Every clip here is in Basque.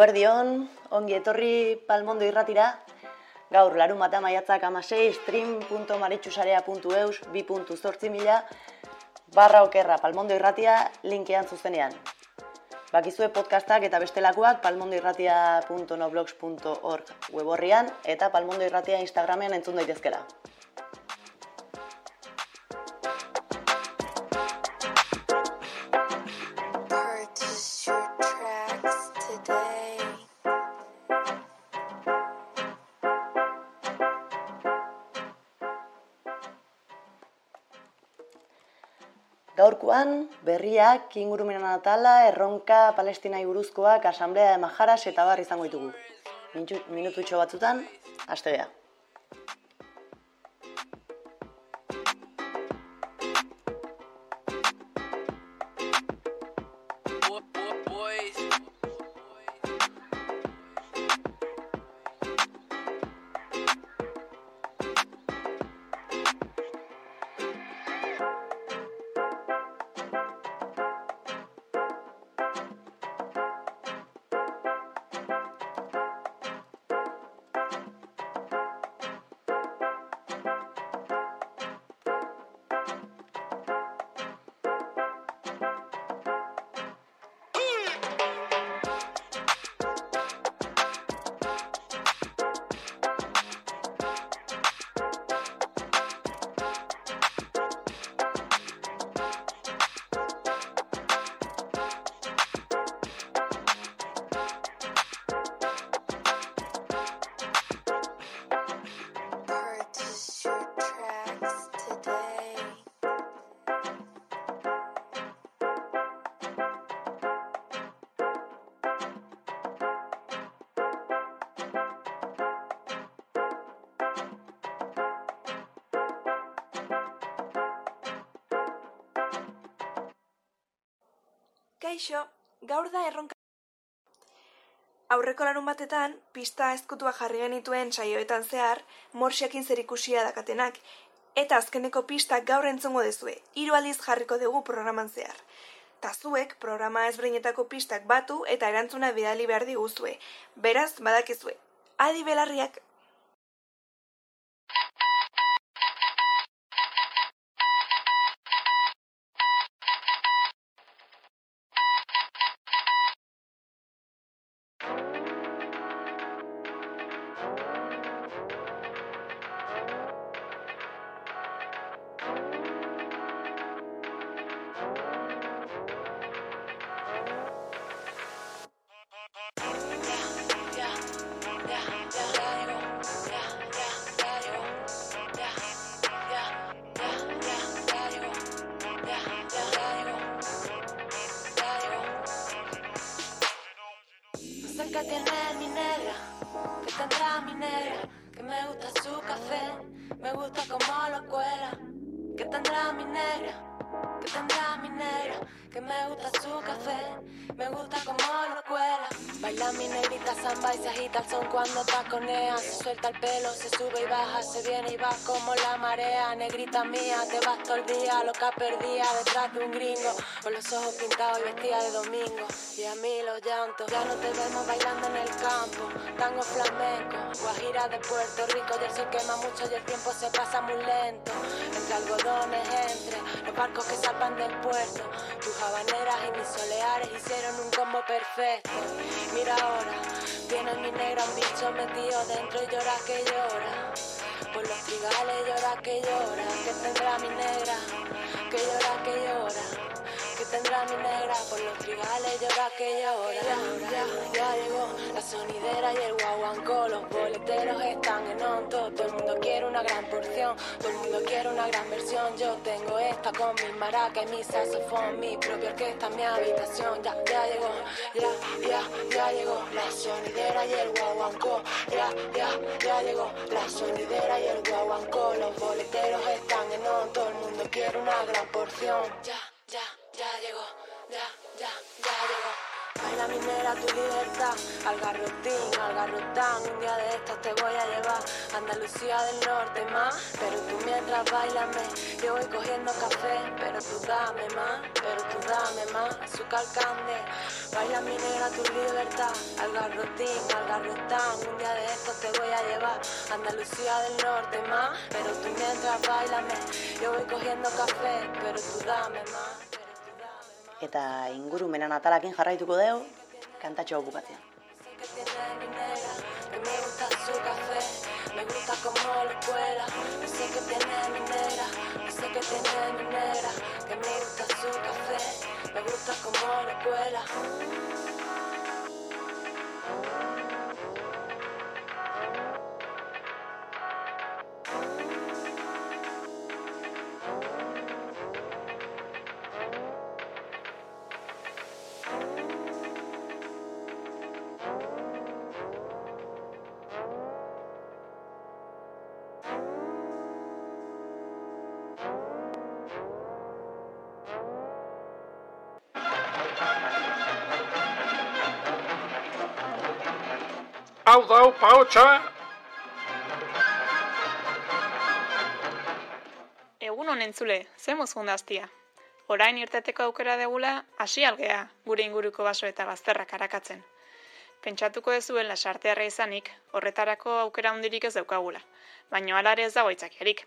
Eguerdion, ongi etorri palmondo irratira. Gaur, larun bata maiatzak amasei, stream.maritxusarea.eus, 2.zortzi mila, barra okerra palmondo irratia linkean zuzenean. Bakizue podcastak eta bestelakoak palmondoirratia.noblogs.org weborrian eta palmondo irratia Instagramean entzun daitezkela. Berriak, ingurumena natala, erronka, palestinai buruzkoak, asamblea de majaras eta bar izango ditugu. Minututxo batzutan, haste beha. Kaixo, gaur da erronka... Aurreko larun batetan, pista ezkutua jarri genituen saioetan zehar, morsiakin zerikusia dakatenak, eta azkeneko pistak gaur entzongo dezue, hiru aldiz jarriko dugu programan zehar. Ta zuek programa ezberdinetako pistak batu eta erantzuna bidali behar diguzue. Beraz, badakizue. Adi belarriak Puerto Rico, y el sol quema mucho y el tiempo se pasa muy lento, entre algodones, entre los barcos que salpan del puerto, tus habaneras y mis soleares hicieron un combo perfecto, mira ahora, viene mi negra un bicho metido dentro y llora que llora, por los trigales llora que llora, que tendrá mi negra, que llora que llora, que tendrá mi negra? Por los trigales llora aquella hora. Ya, ya, ya llegó la sonidera y el guaguancó. Los boleteros están en onto. Todo el mundo quiere una gran porción. Todo el mundo quiere una gran versión. Yo tengo esta con mis maracas y mi saxofón. Mi propia orquesta en mi habitación. Ya, ya llegó. Ya, ya, ya llegó la sonidera y el guaguancó. Ya, ya, ya llegó la sonidera y el guaguancó. Los boleteros están en on. Todo el mundo quiere una gran porción. Ya, ya, ya llegó. Ya, ya, ya llegó. Baila minera tu libertad, al garrotín, al garrotán, un día de estos te voy a llevar, Andalucía del norte más, pero tú mientras bailame, yo voy cogiendo café, pero tú dame más, pero tú dame más, azúcar cande, baila minera tu libertad, al garrotín, al garrotán, un día de estos te voy a llevar, Andalucía del norte más, pero tú mientras bailame, yo voy cogiendo café, pero tú dame más, Eta ingurumenan atalakin jarraituko dugu, kantatxo hau bukatzean. que tiene mi negra, que me gusta su café, me gusta como lo cuela, paotxa! Egun honen zule, ze daztia. Orain irteteko aukera degula, hasi algea, gure inguruko baso eta bazterrak arakatzen. Pentsatuko ezuen lasartearra izanik, horretarako aukera hundirik ez daukagula, baina alare ez dago itzakiarik.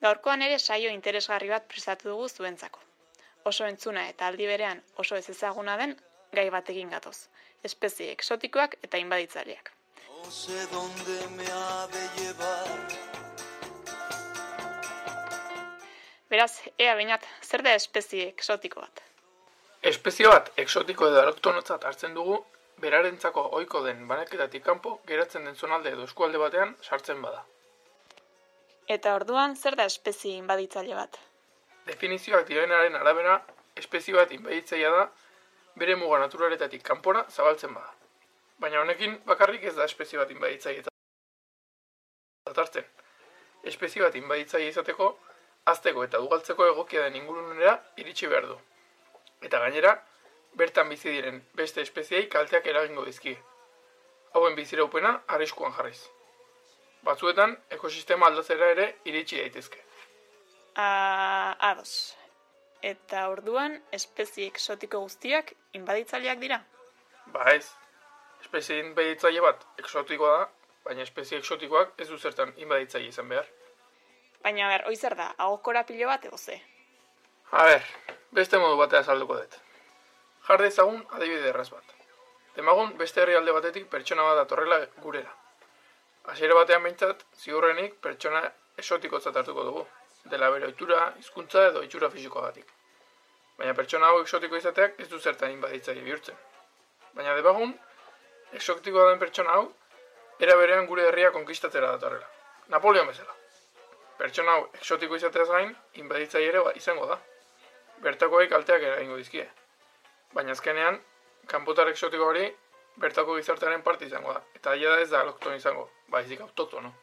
Gaurkoan ere saio interesgarri bat prestatu dugu zuentzako. Oso entzuna eta aldi berean oso ez ezaguna den gai batekin gatoz. Espezie eksotikoak eta inbaditzaileak. No sé dónde me ha de llevar. Beraz, ea bainat, zer da espezie eksotiko bat? Espezio bat exotiko edo aloktonotzat hartzen dugu, berarentzako ohiko den banaketatik kanpo geratzen den zonalde edo eskualde batean sartzen bada. Eta orduan, zer da espezie inbaditzaile bat? Definizioak dioenaren arabera, espezie bat inbaditzailea da bere muga naturaletatik kanpora zabaltzen bada. Baina honekin bakarrik ez da espezie bat inbaditzaile hartzen. Espezie bat inbaditzaile izateko, azteko eta ugaltzeko egokia den ingurunera iritsi behar du. Eta gainera, bertan bizi diren beste espeziei kalteak eragingo dizkie. Hauen biziraupena arriskuan jarriz. Batzuetan, ekosistema aldatzera ere iritsi daitezke. A, ados. Eta orduan, espezie eksotiko guztiak inbaditzaileak dira. Ba ez, espezie inbaditzaile bat eksotikoa da, baina espezie eksotikoak ez du zertan inbaditzaile izan behar. Baina ber, hoi zer da, agokora pilo bat edo ze. A ber, beste modu batea azalduko dut. Jar dezagun adibide erraz bat. Demagun beste herrialde batetik pertsona bat datorrela gurera. Hasiera batean behintzat, ziurrenik pertsona esotikotzat hartuko dugu. Dela bere ohitura, hizkuntza edo itxura fisikoagatik. Baina pertsona hau exotiko izateak ez du zertan inbaditzaile bihurtzen. Baina debagun, exotikoa den pertsona hau, era berean gure herria konkistatzera datorrela. Napoleon bezala. Pertsona hau exotiko izateaz gain, inbaditzaile ere ba- izango da. Bertakoek kalteak eragingo dizkie. Baina azkenean, kanpotar exotiko hori bertako gizartearen parte izango da. Eta aia da ez da alokton izango, baizik autotono.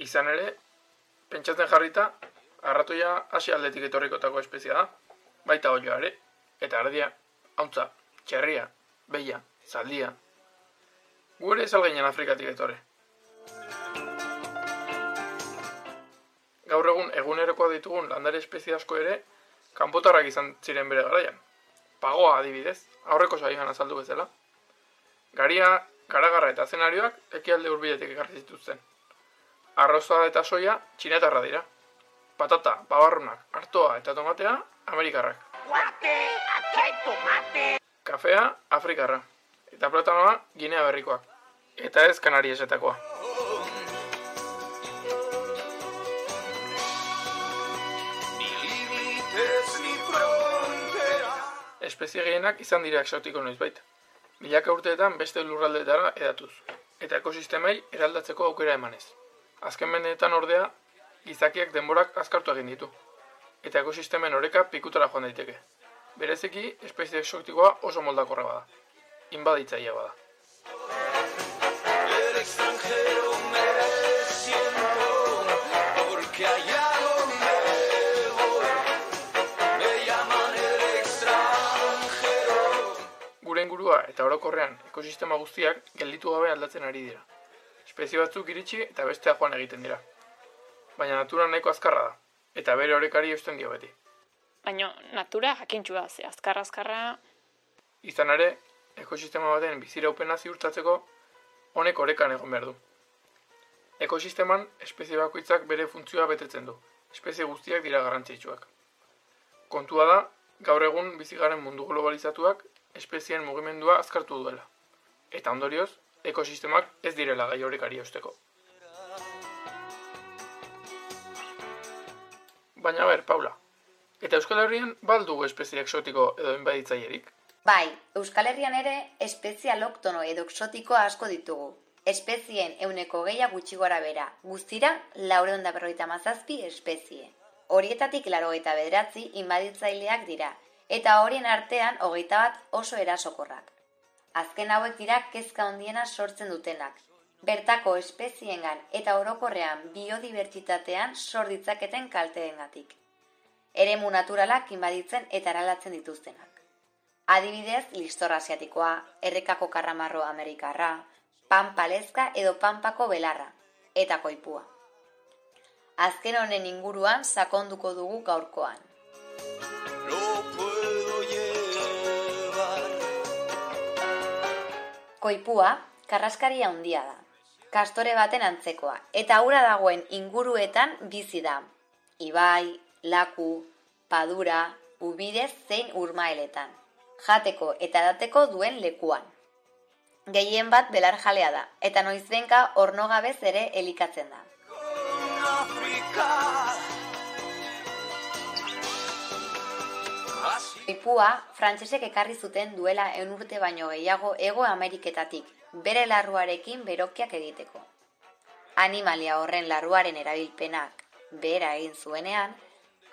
Izan ere, pentsatzen jarrita, arratoia hasi aldetik etorrikotako espezia da, baita olioa ere, eta ardia, hauntza, txerria, beia, zaldia. Gu ere ez Afrikatik etorre. Gaur egun egunerokoa ditugun landare espezie asko ere, kanpotarrak izan ziren bere garaian. Pagoa adibidez, aurreko saioan azaldu bezala. Garia, garagarra eta zenarioak ekialde hurbiletik ekarri zituzten. Arroza eta soia txinetarra dira patata, babarrunak, hartoa eta tomatea, amerikarrak. Guate, atxai tomate! Kafea, afrikarra. Eta platanoa, ginea berrikoak. Eta ez kanari esetakoa. Espezie gehienak izan dira exotiko noizbait. Milaka urteetan beste lurraldeetara edatuz. Eta ekosistemei eraldatzeko aukera emanez. Azken benetan ordea, gizakiak denborak azkartu egin ditu, eta ekosistemen oreka pikutara joan daiteke. Bereziki, espezie exotikoa oso moldakorra bada. Inbaditzailea bada. Gure ingurua eta orokorrean ekosistema guztiak gelditu gabe aldatzen ari dira. Espezie batzuk iritsi eta bestea joan egiten dira. Baina natura nahiko azkarra da, eta bere orekari eusten dio beti. Baina natura jakintxua, ze azkarra azkarra Izan ere, ekosistema baten biziraupena ziurtatzeko honek orekan egon behar du. Ekosisteman, espezie bakoitzak bere funtzioa betetzen du. Espezie guztiak dira garrantzitsuak. Kontua da, gaur egun bizigaren mundu globalizatuak espezien mugimendua azkartu duela. Eta ondorioz, ekosistemak ez direla gai orekari eusteko. Baina ber, Paula, eta Euskal Herrian baldugu espezie exotiko edo inbaditzailerik? Bai, Euskal Herrian ere espezie aloktono edo exotiko asko ditugu. Espezien euneko gehiago gutxi gora bera, guztira laureun da berroita mazazpi espezie. Horietatik laro eta bederatzi inbaditzaileak dira, eta horien artean hogeita bat oso erasokorrak. Azken hauek dira kezka handiena sortzen dutenak. Bertako espeziengan eta orokorrean biodibertsitatean sor ditzaketen kalteengatik. Eremu naturalak inbaditzen eta eralatzen dituztenak. Adibidez, listor asiatikoa, errekako karramarro amerikarra, panpalezka edo panpako belarra, eta koipua. Azken honen inguruan sakonduko dugu gaurkoan. Koipua, karraskaria handia da. Kastore baten antzekoa, eta ura dagoen inguruetan bizi da. Ibai, laku, padura, ubidez zein urmaeletan. Jateko eta dateko duen lekuan. Gehien bat belarjalea da, eta noizbenka ornogabez ere elikatzen da. Así Ipua, frantsesek ekarri zuten duela eun urte baino gehiago ego Ameriketatik, bere larruarekin berokiak egiteko. Animalia horren larruaren erabilpenak behera egin zuenean,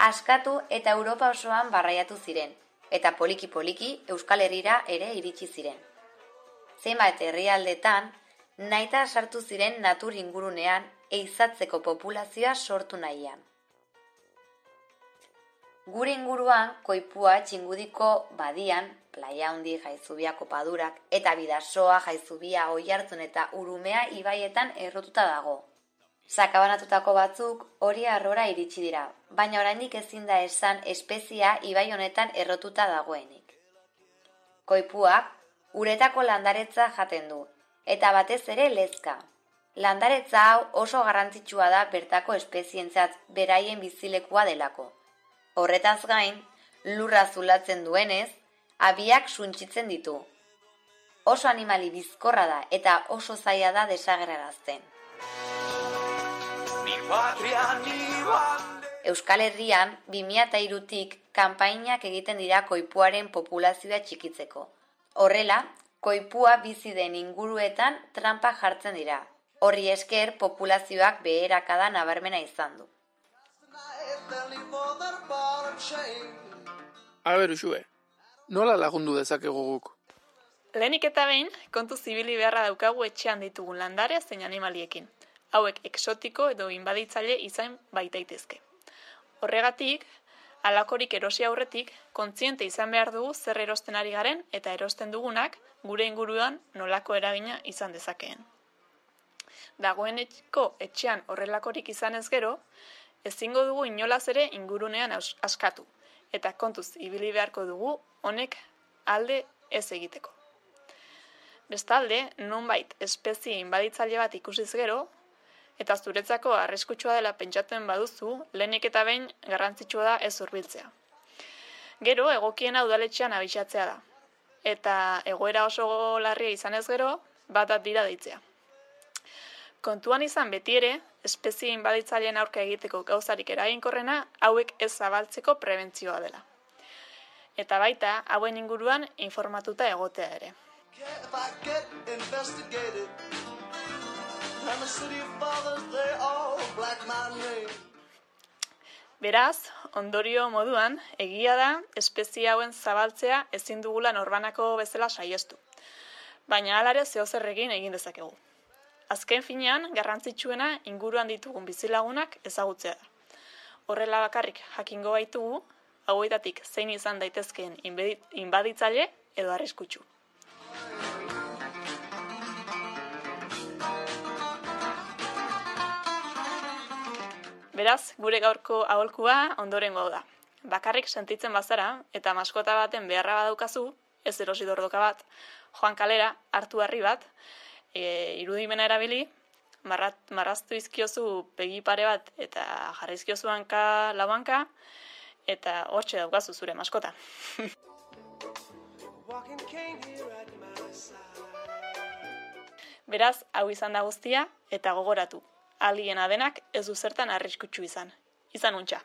askatu eta Europa osoan barraiatu ziren, eta poliki-poliki Euskal Herrira ere iritsi ziren. Zenbait herrialdetan, naita sartu ziren natur ingurunean eizatzeko populazioa sortu nahian. Gure inguruan, koipua txingudiko badian, playa handi jaizubiako padurak, eta bidasoa jaizubia oihartzun eta urumea ibaietan errotuta dago. Sakabanatutako batzuk hori arrora iritsi dira, baina oraindik ezin da esan espezia ibai honetan errotuta dagoenik. Koipuak uretako landaretza jaten du, eta batez ere lezka. Landaretza hau oso garrantzitsua da bertako espezientzat beraien bizilekua delako. Horretaz gain, lurra zulatzen duenez, abiak suntsitzen ditu. Oso animali bizkorra da eta oso zaila da desagerrarazten. Euskal Herrian 2003tik kanpainak egiten dira koipuaren populazioa txikitzeko. Horrela, koipua bizi den inguruetan trampa jartzen dira. Horri esker populazioak beherakada nabarmena izan du. Aber, usue, nola lagundu dezakegu guk? Lehenik eta behin, kontu zibili beharra daukagu etxean ditugun landarea zein animaliekin. Hauek exotiko edo inbaditzaile izan baitaitezke. Horregatik, alakorik erosi aurretik, kontziente izan behar dugu zer erosten ari garen eta erosten dugunak gure inguruan nolako eragina izan dezakeen. Dagoeneko etxean horrelakorik izan ez gero, ezingo dugu inolaz ere ingurunean askatu, eta kontuz ibili beharko dugu honek alde ez egiteko. Bestalde, nonbait espezie inbaditzaile bat ikusiz gero, eta zuretzako arriskutsua dela pentsatzen baduzu, lehenik eta behin garrantzitsua da ez hurbiltzea. Gero, egokiena udaletxean abisatzea da. Eta egoera oso larria izan ez gero, bat dira deitzea. Kontuan izan beti ere, espezie inbaditzaileen aurka egiteko gauzarik eraginkorrena hauek ez zabaltzeko prebentzioa dela. eta baita hauen inguruan informatuta egotea ere. Beraz, ondorio moduan, egia da espezie hauen zabaltzea ezin dugula norbanako bezala saiestu. Baina alare zehozer egin egin dezakegu. Azken finean, garrantzitsuena inguruan ditugun bizilagunak ezagutzea da. Horrela bakarrik jakingo baitugu, hauetatik zein izan daitezkeen inbaditzaile edo arriskutsu. Beraz, gure gaurko aholkua ondorengo da. Bakarrik sentitzen bazara eta maskota baten beharra badaukazu, ez erosi dordoka bat, joan kalera, hartu harri bat, e, irudimena erabili, marrat, marraztu izkiozu begi pare bat eta jarrizkiozu hanka lauanka, eta hortxe daukazu zure maskota. Beraz, hau izan da guztia, eta gogoratu. Aliena denak ez du zertan arriskutsu izan. Izan untxa.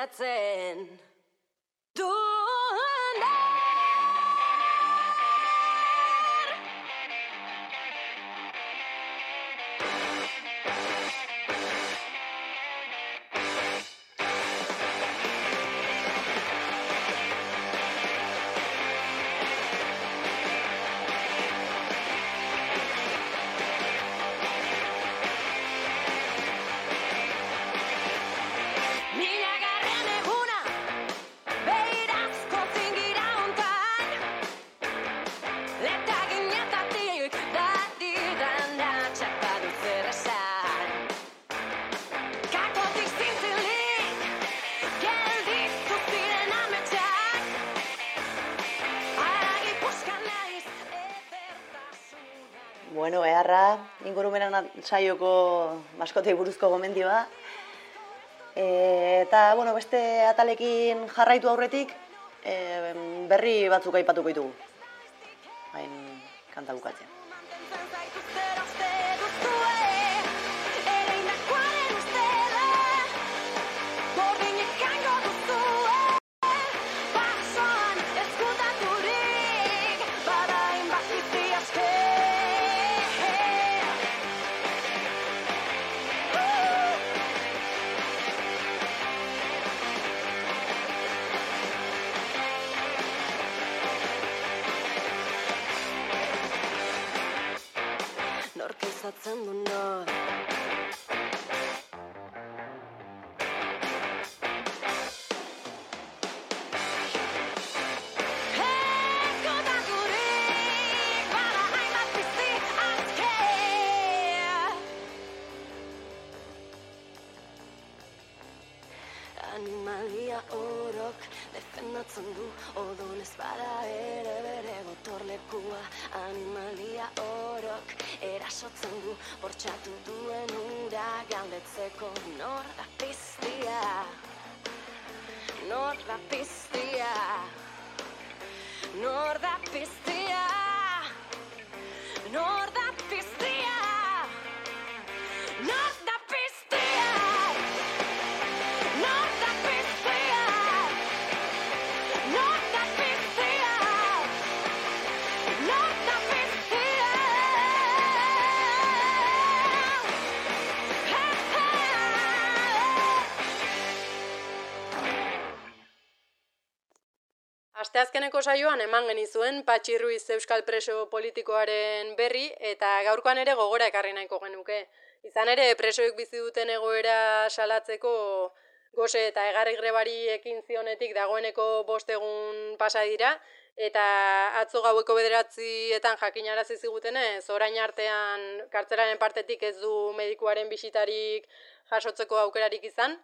that's in. Saioko maskotei buruzko gomendioa. E, eta, bueno, beste atalekin jarraitu aurretik, e, berri batzuk aipatuko ditugu. Norra Pistia, Norra Pistia, Asteazkeneko saioan eman genizuen Patxi Ruiz Euskal Preso politikoaren berri eta gaurkoan ere gogora ekarri nahiko genuke. Izan ere presoek bizi duten egoera salatzeko gose eta egarri grebari ekin zionetik dagoeneko bost egun pasa dira eta atzo gaueko bederatzietan jakinarazi zigutenez orain artean kartzelaren partetik ez du medikuaren bisitarik jasotzeko aukerarik izan.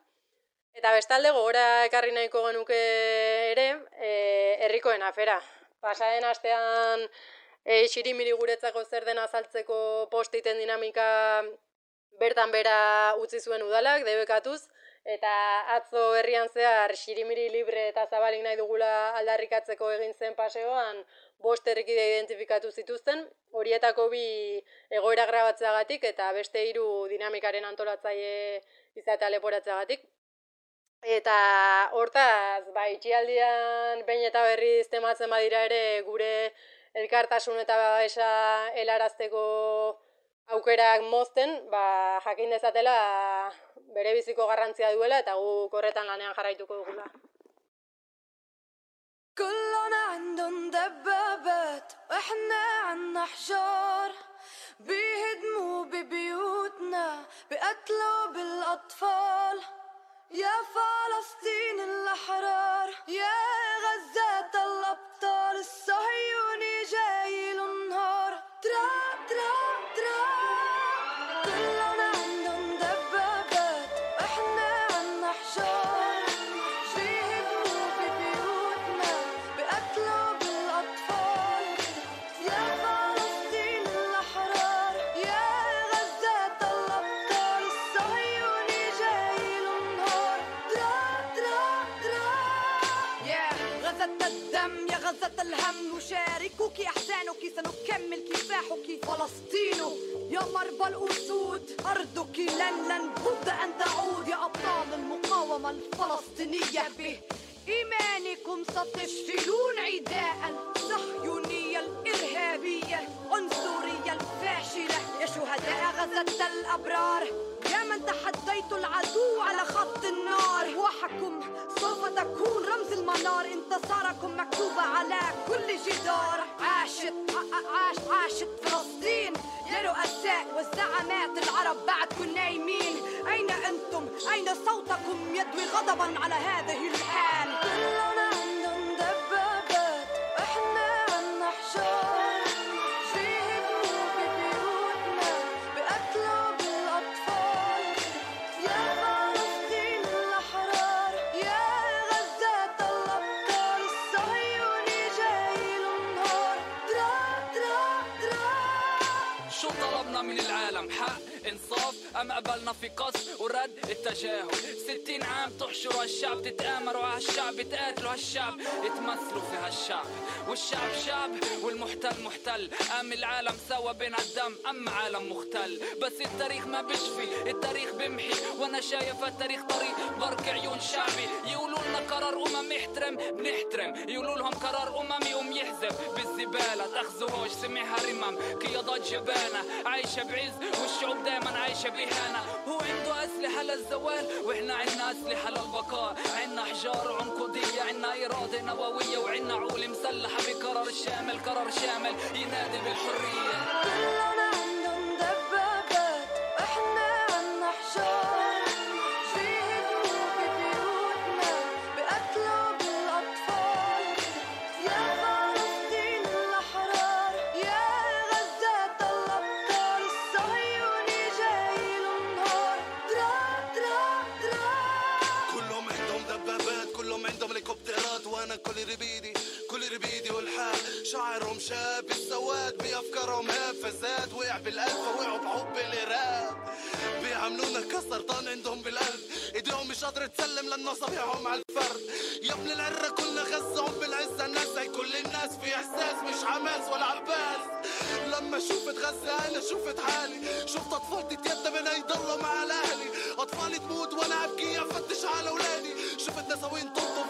Eta bestalde gogora ekarri nahiko genuke ere, e, herrikoen afera. Pasaden astean e, xirimiri guretzako zer den azaltzeko postiten dinamika bertan bera utzi zuen udalak, debekatuz, eta atzo herrian zehar xirimiri libre eta zabalik nahi dugula aldarrikatzeko egin zen paseoan, bost herrikide identifikatu zituzten, horietako bi egoera grabatzeagatik eta beste hiru dinamikaren antolatzaile izatea leporatzeagatik. Eta hortaz, ba, itxialdian behin eta berriz tematzen badira ere gure elkartasun eta babesa helarazteko aukerak mozten, ba, jakin dezatela bere biziko garrantzia duela eta guk horretan lanean jarraituko dugula. كلنا عندن دبابات واحنا عنا حجار بيهدموا ببيوتنا بقتلوا بالاطفال يا فلسطين الأحرار يا غزة الأبطال الصهيوني جاي النهار تراب تراب تراب. غزة الدم يا غزة الهم. نشاركك أحزانك سنكمل كفاحك. فلسطين يا مربى الأسود. أرضك لن لن بد أن تعود. يا أبطال المقاومة الفلسطينية به. إيمانكم ستشفلون عداء. الصهيونية الإرهابية. العنصرية الفاشلة. يا شهداء غزة الأبرار. من تحديت العدو على خط النار. أرواحكم سوف تكون رمز المنار. انتصاركم مكتوبة على كل جدار. عاشت عاش عاشت فلسطين. يا رؤساء والزعمات العرب بعدكم نايمين. أين أنتم؟ أين صوتكم يدوي غضبا على هذه الحال؟ I'm, قبلنا في قصف ورد التجاهل. ستين عام تحشروا هالشعب تتآمروا هالشعب تقاتلوا هالشعب يتمثلوا في هالشعب. والشعب شعب والمحتل محتل. قام العالم سوا بين الدم اما عالم مختل. بس التاريخ ما بشفي التاريخ بمحي. وأنا شايف التاريخ طريق برك عيون شعبي. يقولوا لنا قرار أمم يحترم بنحترم. يقولوا لهم قرار أممي قوم يحذف بالزبالة تاخذوهوش سمعها رمم. قيادات جبانة عايشة بعز. والشعوب دايما عايشة بإهانة. هو عنده أسلحة للزوال وإحنا عنا أسلحة للبقاء. عنا حجار وعنقوديه عنا اراده نوويه وعنا عقول مسلحة بقرار شامل قرار شامل ينادي بالحرية. كلنا عندنا دبابات إحنا عنا حجار. فكرهم هافزات وقع بالقلب وقعوا بحب الإرهاب بيعملونا كسرطان عندهم بالقلب. إيديهم مش قادرة تسلم للنصابيعهم على الفرد. يا ابن العرة كلنا غزهم بالعزة. الناس هي كل الناس في إحساس مش حماس ولا عباس. لما شفت غزة أنا شفت حالي. شفت أطفال تتيتم من يضلوا مع الأهلي. أطفال تموت وأنا أبكي أفتش على أولادي. شفت نساوين تنطف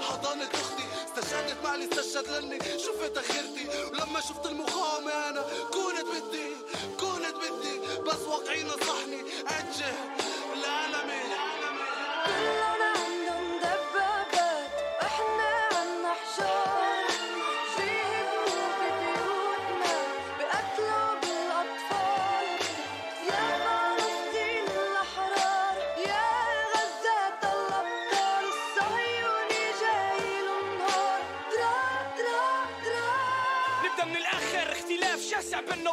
حضانة أختي. استشهدت معلي استشهد لأني شفت اخرتي ولما شفت المقاومة أنا كنت بدي كنت بدي بس واقعي نصحني. أتجه لعالمي كلنا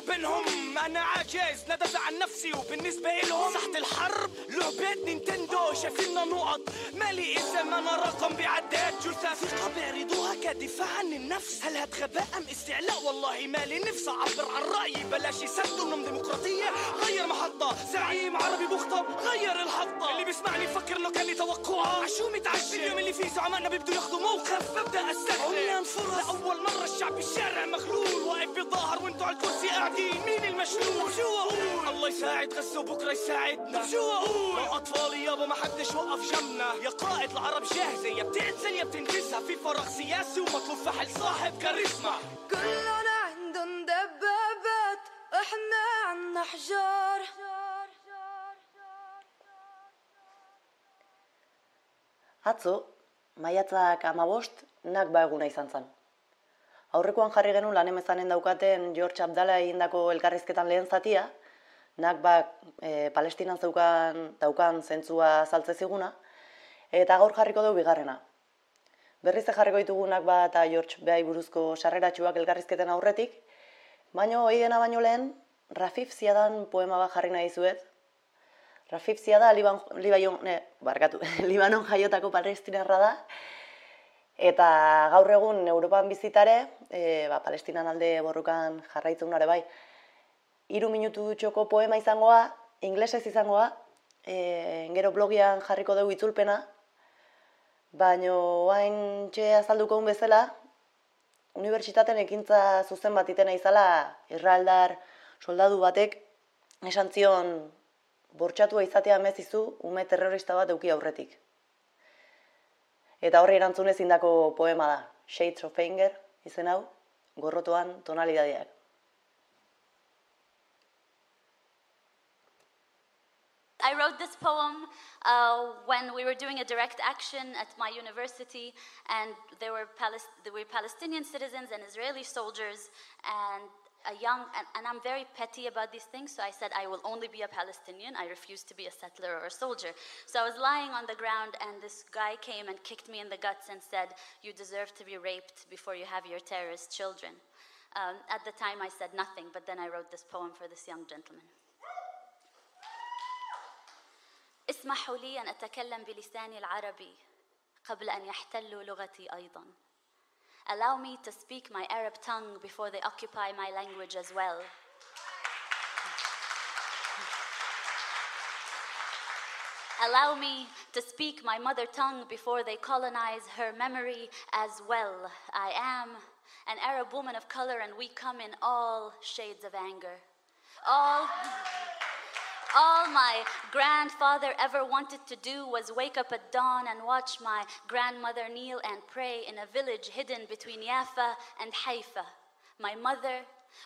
بينهم أنا عاجز. دافع عن نفسي وبالنسبة لهم تحت الحرب لعبة نينتندو. شايفيننا نقط. مالي إذا ما أنا رقم بعداد جثث ثقة بيعرضوها كدفاع عن النفس. هل هاد غباء أم استعلاء؟ والله مالي نفسي اعبر عن رأيي. بلاش يسدوا انهم ديمقراطية. غير محطة. زعيم عربي مخطب. غير الحطة. اللي بيسمعني يفكر إنه كان لي توقعات عشو متعشم. اليوم اللي فيه زعمائنا بيبدوا ياخذوا موقف. ببدأ استسلم عميان فرص لأول مرة الشعب بالشارع مخلول واقف بيظاهر وانتوا على الكرسي قاعدين. مين المشلول؟ شو أقول الله يساعد غزه وبكره يساعدنا. شو أقول؟ اطفالي يابا ما حدش وقف جنبنا. يا قائد العرب جاهزة. يا بتعتزل يا بتنجزها. في فراغ سياسي ومطلوب فحل صاحب كاريزما. كلنا عندهم دبابات وإحنا عنا حجار. Atzo, maiatzak amabost, nakba eguna izan zen. Aurrekoan jarri genuen lan emezanen daukaten George Abdala egindako elkarrizketan lehen zatia, nakba e, Palestinan zeukan, daukan zentzua saltze ziguna, eta gaur jarriko dugu bigarrena. Berriz jarriko ditugu nakba eta George Behai buruzko sarreratxuak elkarrizketen aurretik, baino hori dena baino lehen, Rafif Ziadan poema bat jarri nahi zuet, Rafif Ziada Liban, Libaion, ne, barkatu, Libanon jaiotako palestinarra da, eta gaur egun Europan bizitare, e, ba, palestinan alde borrokan jarraitzen bai, hiru minutu txoko poema izangoa, inglesez izangoa, e, gero blogian jarriko dugu itzulpena, baino hain txe azalduko un bezala, unibertsitaten ekintza zuzen bat itena izala, irraldar soldadu batek, esan zion bortxatua izatea mezizu ume terrorista bat euki aurretik. Eta horri erantzun ezindako poema da, Shades of Anger, izen hau, gorrotoan tonalidadeak. I wrote this poem uh, when we were doing a direct action at my university, and there were, there were Palestinian citizens and Israeli soldiers, and a young, and, and I'm very petty about these things, so I said I will only be a Palestinian. I refuse to be a settler or a soldier. So I was lying on the ground, and this guy came and kicked me in the guts and said, You deserve to be raped before you have your terrorist children. Um, at the time, I said nothing, but then I wrote this poem for this young gentleman. اسمحوا لي أن أتكلم بلساني العربي قبل أن يحتلوا لغتي أيضا. Allow me to speak my Arab tongue before they occupy my language as well. Allow me to speak my mother tongue before they colonize her memory as well. I am an Arab woman of color, and we come in all shades of anger. All. All my grandfather ever wanted to do was wake up at dawn and watch my grandmother kneel and pray in a village hidden between Jaffa and Haifa. My mother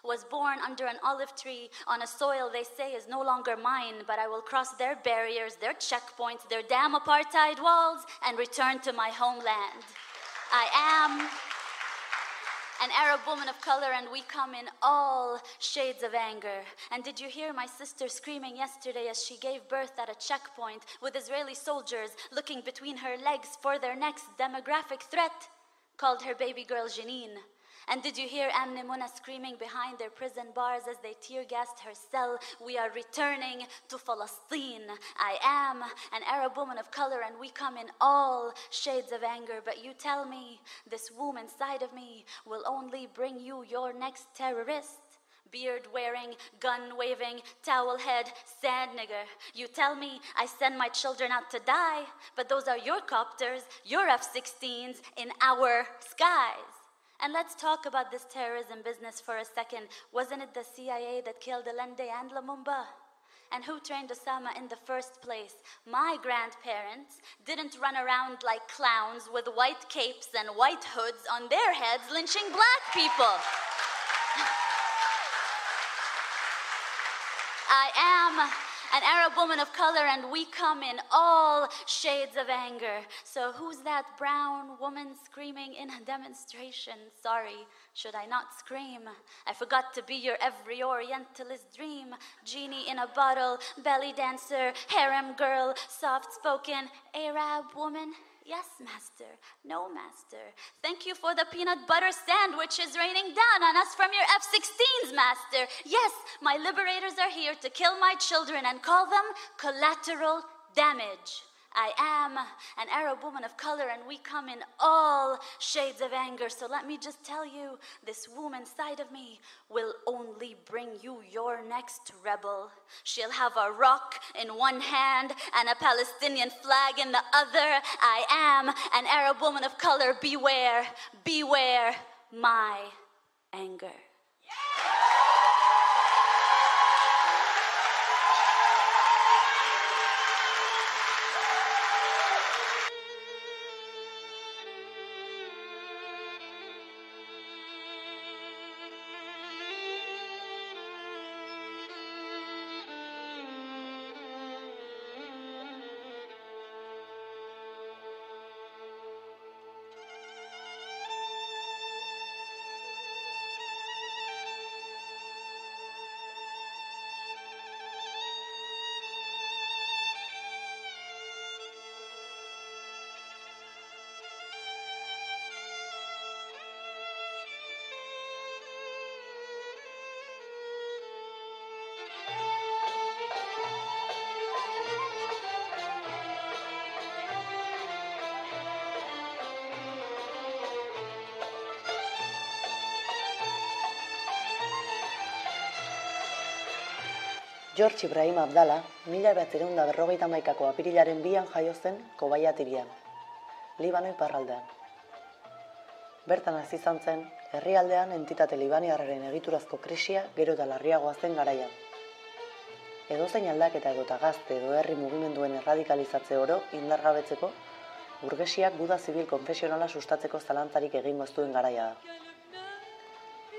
was born under an olive tree on a soil they say is no longer mine, but I will cross their barriers, their checkpoints, their damn apartheid walls, and return to my homeland. I am an Arab woman of color, and we come in all shades of anger. And did you hear my sister screaming yesterday as she gave birth at a checkpoint with Israeli soldiers looking between her legs for their next demographic threat? Called her baby girl Janine. And did you hear Amne Muna screaming behind their prison bars as they tear gassed her cell? We are returning to Palestine. I am an Arab woman of color, and we come in all shades of anger. But you tell me this womb inside of me will only bring you your next terrorist beard wearing, gun waving, towel head, sand nigger. You tell me I send my children out to die, but those are your copters, your F 16s in our skies. And let's talk about this terrorism business for a second. Wasn't it the CIA that killed Allende and Lumumba? And who trained Osama in the first place? My grandparents didn't run around like clowns with white capes and white hoods on their heads lynching black people. I am an Arab woman of color, and we come in all shades of anger. So, who's that brown woman screaming in a demonstration? Sorry, should I not scream? I forgot to be your every Orientalist dream. Genie in a bottle, belly dancer, harem girl, soft spoken Arab woman. Yes, master. No, master. Thank you for the peanut butter sandwich sandwiches raining down on us from your F 16s, master. Yes, my liberators are here to kill my children and call them collateral damage. I am an Arab woman of color, and we come in all shades of anger. So let me just tell you this woman side of me will only bring you your next rebel. She'll have a rock in one hand and a Palestinian flag in the other. I am an Arab woman of color. Beware, beware my anger. George Ibrahim Abdala, mila behatzireun da berrogeita maikako apirilaren bian jaio zen Kobaiatirian, Libano iparraldean. Bertan hasi izan zen, herrialdean entitate libaniarraren egiturazko krisia gero eta larriagoa zen garaian. Edozein aldaketa edo eta gazte edo herri mugimenduen erradikalizatze oro indargabetzeko, burgesiak guda zibil konfesionala sustatzeko zalantzarik egingo ez duen garaia da.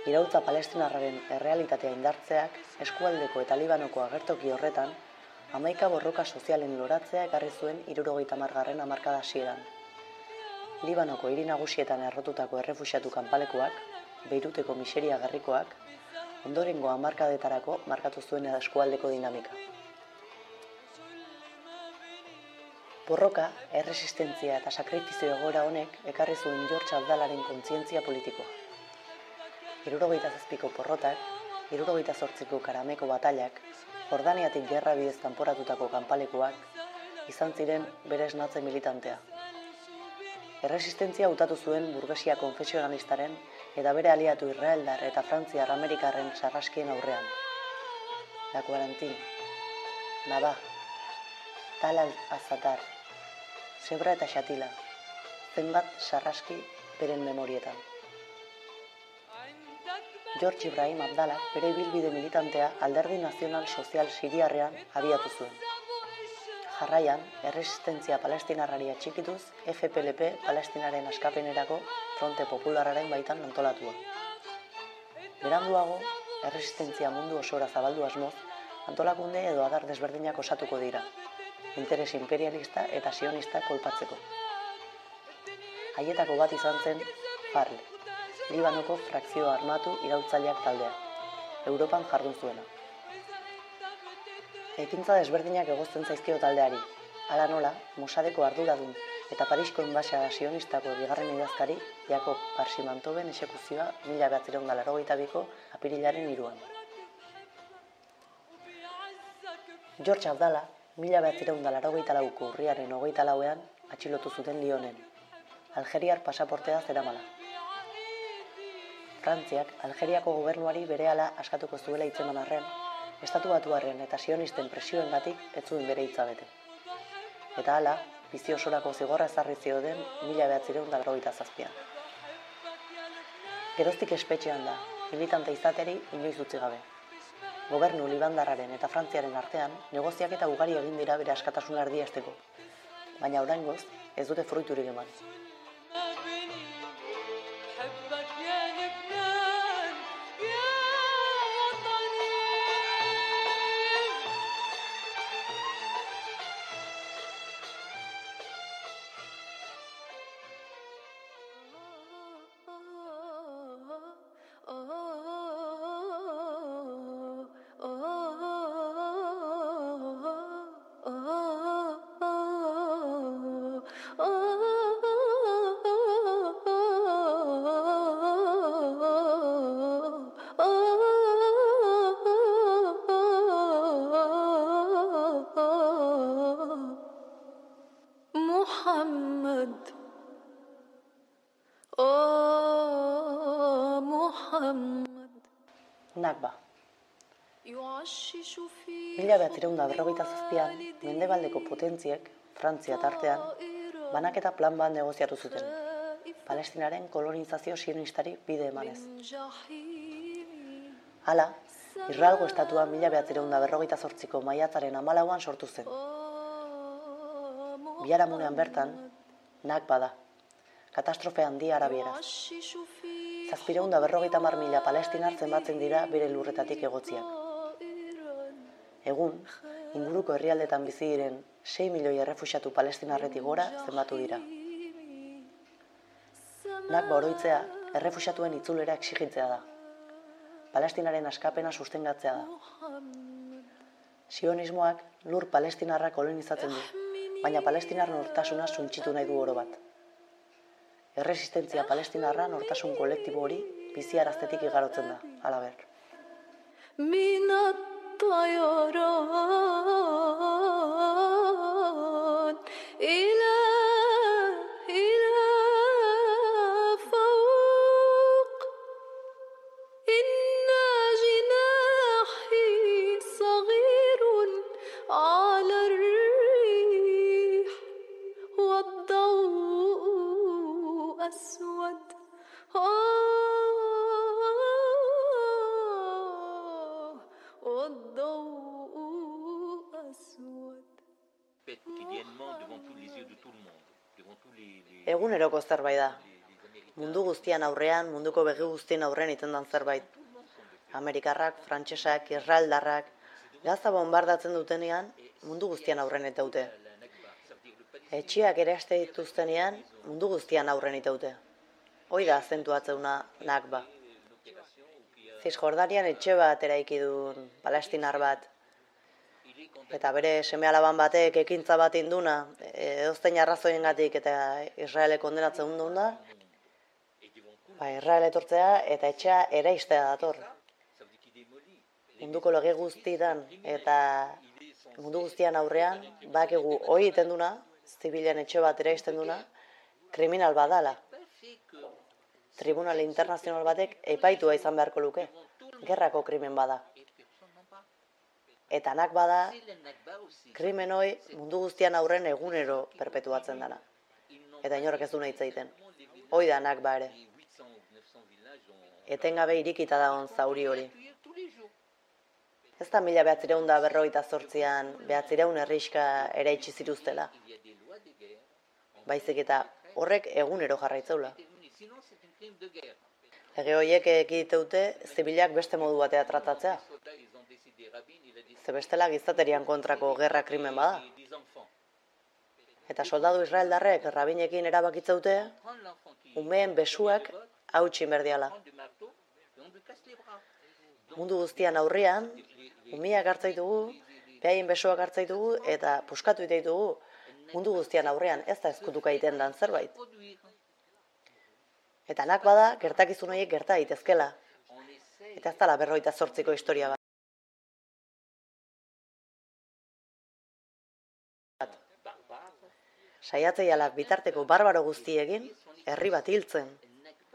Irautza palestinarraren errealitatea indartzeak, eskualdeko eta libanoko agertoki horretan, hamaika borroka sozialen loratzea ekarri zuen irurogeita margarren amarkada hasieran. Libanoko hiri nagusietan errotutako errefuxiatu kanpalekuak, Beiruteko miseria garrikoak, ondorengo hamarkadetarako markatu zuen eskualdeko dinamika. Borroka, erresistentzia eta sakrifizio egoera honek ekarri zuen George Abdalaren kontzientzia politikoa. Irurogeita zazpiko porrotak, irurogeita zortziko karameko batalak, Jordaniatik gerra bidez kanporatutako kanpalekuak, izan ziren bere esnatze militantea. Erresistentzia utatu zuen burgesia konfesionalistaren eta bere aliatu Israeldar eta Frantziar Amerikarren sarraskien aurrean. La Quarantin, Naba, Tal al-Azatar, Zebra eta Xatila, zenbat sarraski beren memorietan. George Ibrahim Abdalak bere bilbide militantea alderdi nazional sozial siriarrean abiatu zuen. Jarraian, erresistentzia palestinarrari atxikituz, FPLP palestinaren askapenerako fronte popularraren baitan antolatua. Beranduago, erresistentzia mundu osora zabaldu asmoz, antolakunde edo adar desberdinak osatuko dira, interes imperialista eta sionista kolpatzeko. Haietako bat izan zen, Farle, Libanoko frakzio armatu iraultzaileak taldea, Europan jardun zuena. Ekintza desberdinak egozten zaizkio taldeari, hala nola, Mosadeko arduradun eta Parisko enbaxa sionistako bigarren idazkari Jakob Parsimantoben esekuzioa mila behatzireun da biko apirilaren iruan. George Abdala, mila behatzireun da lauko urriaren hogeita lauean atxilotu zuten Lionen, Algeriar pasaportea zeramala. Frantziak Algeriako gobernuari berehala askatuko zuela hitzeman arren, estatu batuarren eta sionisten presioengatik ez zuen bere hitza bete. Eta hala, bizi osorako zigorra ezarri zioten mila behatzireun da berrogeita zazpian. Geroztik espetxean da, militante izateri inoiz utzi gabe. Gobernu libandarraren eta Frantziaren artean negoziak eta ugari egin dira bere askatasuna erdiesteko. Baina oraingoz ez dute fruiturik eman. mila behatzireunda berrogeita zazpian, mendebaldeko potentziek, Frantzia tartean, banaketa plan bat negoziatu zuten, Palestinaren kolonizazio sionistari bide emanez. Hala, Irralgo estatua mila behatzireunda berrogeita zortziko maiatzaren amalauan sortu zen. Biharamunean bertan, nak bada, katastrofe handi arabieraz. Zazpireunda berrogeita mar mila palestinar zenbatzen dira bere lurretatik egotziak. Egun, inguruko herrialdetan bizi diren 6 milioi errefuxatu palestinarretik gora zenbatu dira. Nakba oroitzea, errefuxatuen itzulera exigitzea da. Palestinaren askapena sustengatzea da. Sionismoak lur palestinarra kolonizatzen du, baina palestinar nortasuna suntxitu nahi du oro bat. Erresistentzia palestinarra nortasun kolektibo hori biziaraztetik igarotzen da, alaber. من الطيران إلى zerbait da. Mundu guztian aurrean, munduko begi guztien aurrean iten dan zerbait. Amerikarrak, frantsesak, israeldarrak, gaza bombardatzen dutenean, mundu guztian aurren itaute. Etxiak ere aste dituztenean, mundu guztian aurren itaute. Hoi da zentuatzeuna nakba. Cisjordanian etxe bat eraiki duen palestinar bat, eta bere seme alaban batek ekintza bat induna, edozein arrazoiengatik eta Israele kondenatzen duna, ba, Israel etortzea eta etxea eraistea dator. Munduko lege guztietan eta mundu guztian aurrean, bakigu hoi egiten duna, zibilen etxe bat eraisten duna, kriminal badala. Tribunal internazional batek epaitua izan beharko luke. Gerrako krimen bada. Eta nak bada, krimen hoi mundu guztian aurren egunero perpetuatzen dana. Eta inork ez du nahi egiten. Hoi da nakba ere. Etengabe irikita da on zauri hori. Ez da mila behatzireun da berrogeita zortzian behatzireun herriska ere itxi zituztela. Baizik eta horrek egunero jarraitzeula. Lege horiek ekiteute zibilak beste modu batea tratatzea. Ze bestela gizaterian kontrako gerra krimen bada. Eta soldadu israeldarrek rabinekin erabakitzeute, umeen besuak hautsin berdiala. Mundu guztian aurrian, umiak hartzai dugu, behaien besoak hartzai dugu, eta puskatu itei dugu, mundu guztian aurrean ez da ezkutuka egiten dan zerbait. Eta nak bada, gertakizun horiek gerta daitezkela. Eta ez dala berroita zortziko historia bat. Saiatzeialak bitarteko barbaro guztiekin, herri bat hiltzen,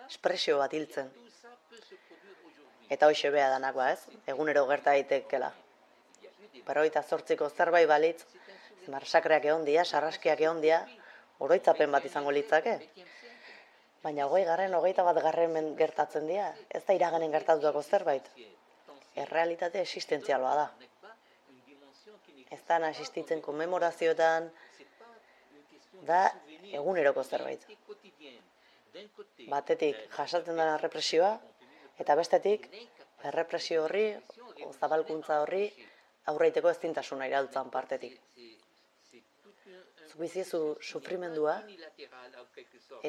espresio bat hiltzen. Eta hoxe bea danak ba, ez? Egunero gerta daitekela. Berroita zortziko zerbait balitz, marsakreak egon dia, sarraskiak egon dia, oroitzapen bat izango litzake. Baina hogei garren, hogeita bat garren gertatzen dira, ez da iraganen gertatutako zerbait. Errealitate existentzialoa da. Ez da existitzen konmemorazioetan, da eguneroko zerbait. Batetik jasaten dena represioa, eta bestetik errepresio horri, zabalkuntza horri, aurreiteko ezintasuna iraultzan partetik. Zubiziezu sufrimendua,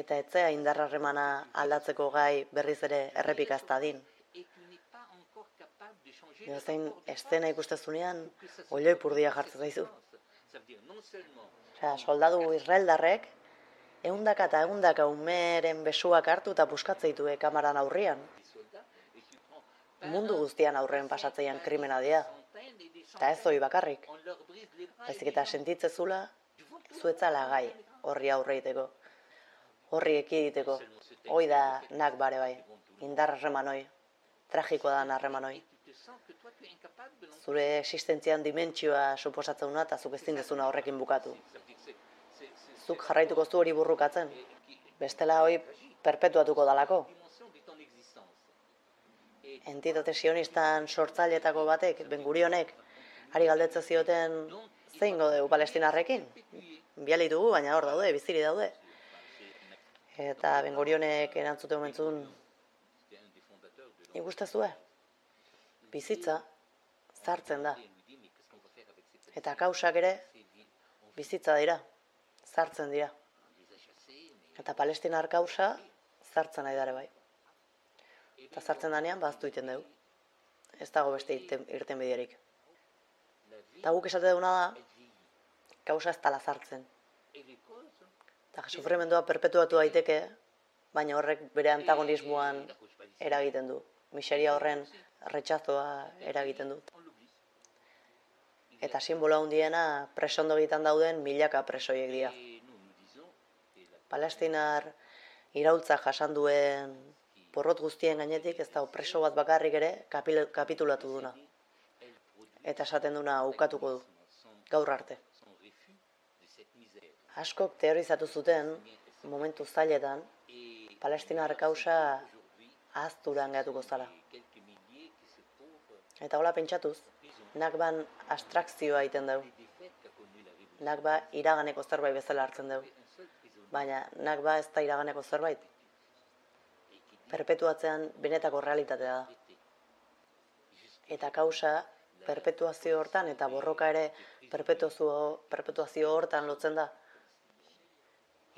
eta etzea indarrarremana aldatzeko gai berriz ere errepikazta din. Edo zein estena ikustezunean, olioi purdia jartzen zaizu. Osea, soldadu israeldarrek, eundaka eta eundaka umeren besuak hartu eta puskatzen ditue kamaran aurrian. Mundu guztian aurren pasatzeian krimena dira. Eta ez hoi bakarrik. Baizik eta sentitzezula, zuetzala gai horri aurreiteko. Horri ekiditeko. Hoi da nak bare bai. Indar harreman hoi. Tragikoa da harreman hoi. Zure existentzian dimentsioa suposatzen eta zuk ezin dezuna horrekin bukatu. Zuk jarraituko zu hori burrukatzen. Bestela hoi perpetuatuko dalako. Entitate sionistan sortzailetako batek, bengurionek, ari galdetze zioten zein godeu palestinarrekin. Biali dugu, baina hor daude, biziri daude. Eta bengurionek erantzute momentzun, ikustezue, bizitza zartzen da. Eta kausak ere bizitza dira, zartzen dira. Eta palestinar kausa zartzen nahi dare bai. Eta zartzen danean baztu iten dugu. Ez dago beste irten, irten biderik. Eta guk esate duguna da, kausa ez tala zartzen. Eta sufrimendua perpetuatu daiteke, baina horrek bere antagonismoan eragiten du. Miseria horren retxazoa eragiten du. Eta simbolo handiena presondo egiten dauden milaka presoiek dira. Palestinar iraultza jasan duen porrot guztien gainetik ez da preso bat bakarrik ere kapitulatu duna. Eta esaten duna ukatuko du, gaur arte. Askok teorizatu zuten, momentu zailetan, palestinar kausa ahazturan gehatuko zala. Eta hola pentsatuz, nakban abstrakzioa egiten dugu. Nakba iraganeko zerbait bezala hartzen dugu. Baina nakba ez da iraganeko zerbait. Perpetuatzean benetako realitatea da. Eta kausa perpetuazio hortan eta borroka ere perpetuazio, perpetuazio hortan lotzen da.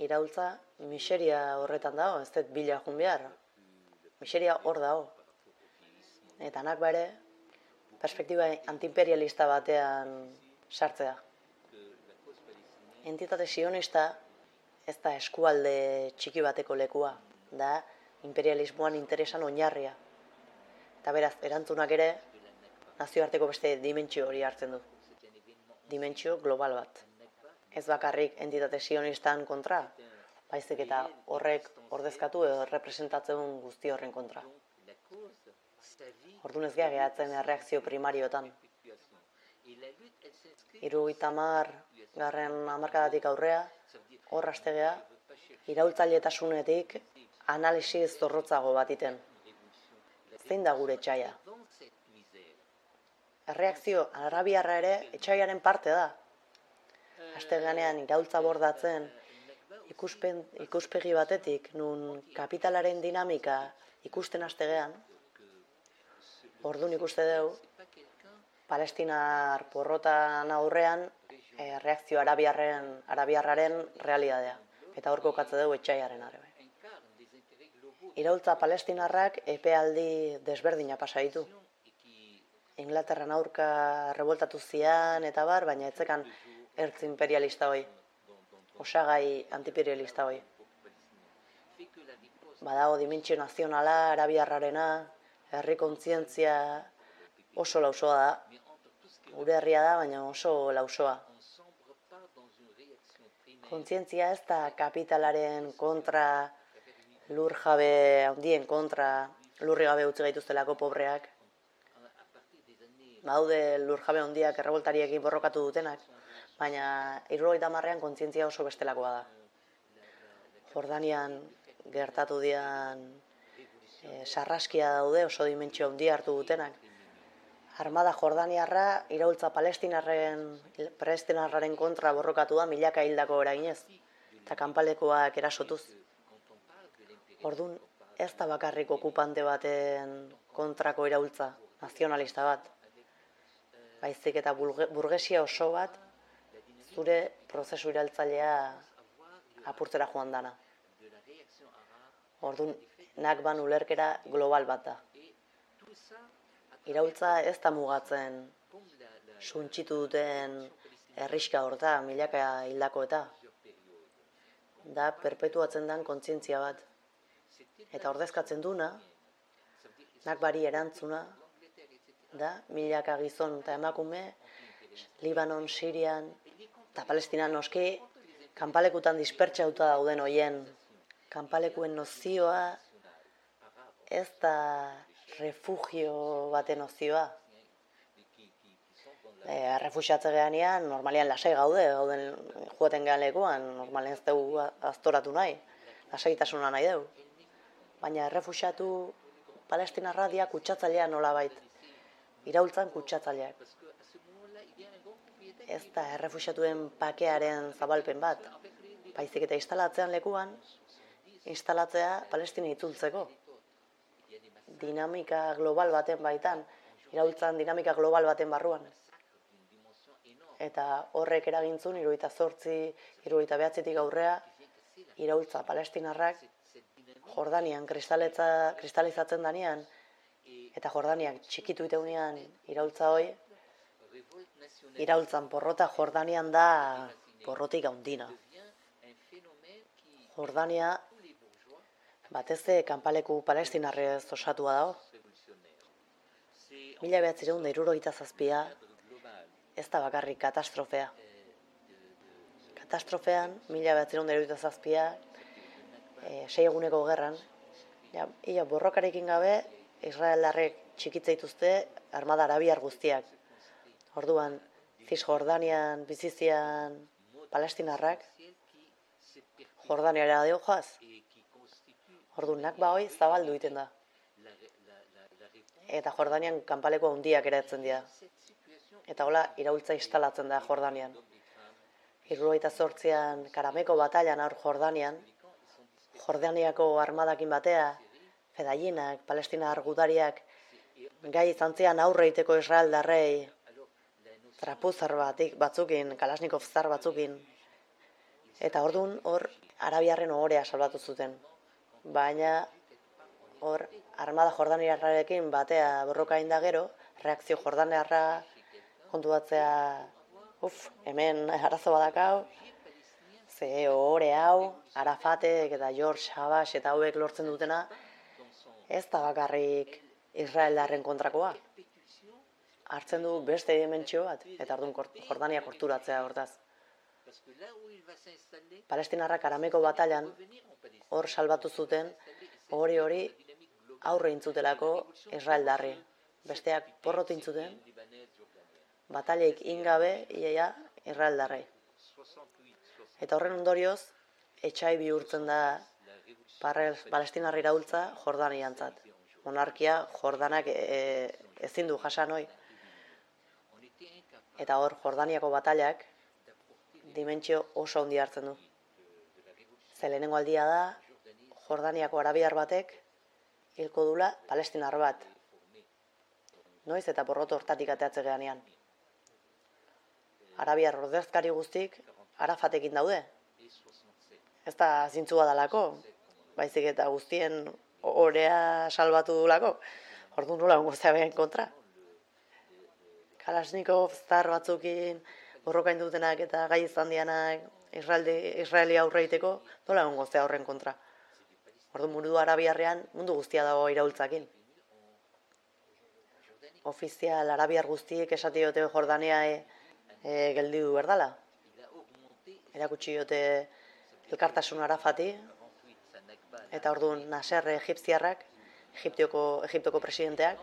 Iraultza miseria horretan dago, ez dut bila jun behar. Miseria hor dago. Eta nakba ere perspektiba antiimperialista batean sartzea. Entitate sionista ez da eskualde txiki bateko lekua, da imperialismoan interesan oinarria. Eta beraz, erantzunak ere nazioarteko beste dimentsio hori hartzen du. Dimentsio global bat. Ez bakarrik entitate sionistan kontra, baizik eta horrek ordezkatu edo representatzen guzti horren kontra. Orduan ez geha gehatzen erreakzio primariotan. Iru itamar garren amarkadatik aurrea, hor hastegea, iraultzailetasunetik analisi zorrotzago bat iten. Zein da gure etxaia? Erreakzio arabiarra ere etxaiaren parte da. Asteganean iraultza bordatzen ikuspen, ikuspegi batetik nun kapitalaren dinamika ikusten astegean, orduan ikuste dugu, palestinar porrotan aurrean e, reakzio arabiarren, arabiarraren realidadea. Eta hor kokatze dugu etxaiaren arebe. Iraultza palestinarrak epealdi desberdina pasa ditu. Inglaterran aurka revoltatu zian eta bar, baina etzekan ertz imperialista hoi. Osagai antiimperialista hoi. Badago dimentsio nazionala, arabiarrarena, herri kontzientzia oso lausoa da. Gure herria da, baina oso lausoa. Kontzientzia ez da kapitalaren kontra, lur jabe handien kontra, lurri gabe utzi gaituztelako pobreak. Baude lurjabe handiak erreboltariekin borrokatu dutenak, baina irrogeita marrean kontzientzia oso bestelakoa da. Jordanian gertatu dian e, sarraskia daude oso dimentsio handia hartu dutenak. Armada Jordaniarra iraultza palestinarren, palestinarraren kontra borrokatu da milaka hildako eraginez, eta kanpalekoak erasotuz. Ordun ez da bakarrik okupante baten kontrako iraultza, nazionalista bat. Baizik eta burgesia oso bat zure prozesu iraultzailea apurtzera joan dana. Ordun nakban ulerkera global bat da. Iraultza ez da mugatzen suntxitu duten herriska horta, milaka hildako eta da perpetuatzen den kontzientzia bat. Eta ordezkatzen duna, nakbari erantzuna, da milaka gizon eta emakume, Libanon, Sirian eta Palestina noski, kanpalekutan dispertsauta dauden hoien kanpalekuen nozioa ez da refugio baten nozioa. E, refusiatze geanean, normalian lasai gaude, gauden joaten gehan lekuan, normalian ez dugu aztoratu nahi, lasaitasuna nahi dugu. Baina errefusiatu palestinarra dia kutsatzailea nola bait, iraultzan kutsatzaileak. Ez da errefusiatuen pakearen zabalpen bat, baizik eta instalatzean lekuan, instalatzea Palestina itzultzeko. Dinamika global baten baitan, iraultzan dinamika global baten barruan. Eta horrek eragintzun, iruita zortzi, iruita behatzetik aurrea, iraultza palestinarrak Jordanian kristaletza, kristalizatzen danean, eta Jordaniak txikitu iteunean iraultza hoi, iraultzan porrota Jordanian da porrotik haundina. Jordania batez ere kanpaleku palestinarrez osatua dago. Mila behatzireun da irurogeita zazpia, ez da bakarrik katastrofea. Katastrofean, mila behatzireun da irurogeita zazpia, e, sei eguneko gerran, ja, ia borrokarekin gabe, Israelarrek txikitza dituzte armada arabiar guztiak. Orduan, Cisjordanian bizizian palestinarrak, Jordaniara dio joaz. Orduan, nakba hoi zabaldu egiten da. Eta Jordanian kanpaleko handiak eratzen dira. Eta hola, iraultza instalatzen da Jordanian. Irroita zortzian karameko batailan aur Jordanian, Jordaniako armadakin batea, fedainak, palestina argudariak, gai izan zian aurre iteko Israel darrei, trapuzar batik batzukin, Kalasnikov zar batzukin, eta ordun hor arabiarren ohorea salbatu zuten. Baina hor armada jordaniarrarekin batea borroka inda gero, reakzio jordaniarra kontu batzea, uf, hemen arazo badakau, ze ohore hau, Arafatek eta George Habash eta hauek lortzen dutena, ez da bakarrik Israeldarren kontrakoa. Hartzen du beste dimentsio bat, eta orduan Jordania korturatzea hortaz. Palestinarrak arameko batailan hor salbatu zuten hori hori aurre intzutelako Israeldarri. Besteak porrot intzuten, bataileik ingabe iaia Israeldarrei. Eta horren ondorioz, etxai bihurtzen da parrel, palestinarri iraultza Jordaniantzat. Monarkia Jordanak e, ezin du jasan hoi. Eta hor Jordaniako batailak dimentsio oso handi hartzen du. Ze lehenengo aldia da Jordaniako arabiar batek hilko dula palestinar bat. Noiz eta porroto hortatik ateatze geanean. Arabiar ordezkari guztik Arafatekin daude. Ez da zintzua dalako, baizik eta guztien orea salbatu dulako. Orduan nola ongo kontra. Kalasnikov zar batzukin borrokain dutenak eta gai izan dianak Israeli, Israeli aurreiteko, nola egongo zea horren kontra. Ordu mundu arabiarrean mundu guztia dago iraultzakin. Ofizial arabiar guztiek esati diote Jordania e, e, geldi du berdala. Erakutsi diote elkartasun arafati, eta orduan Nasser egipziarrak Egiptioko, Egiptoko presidenteak,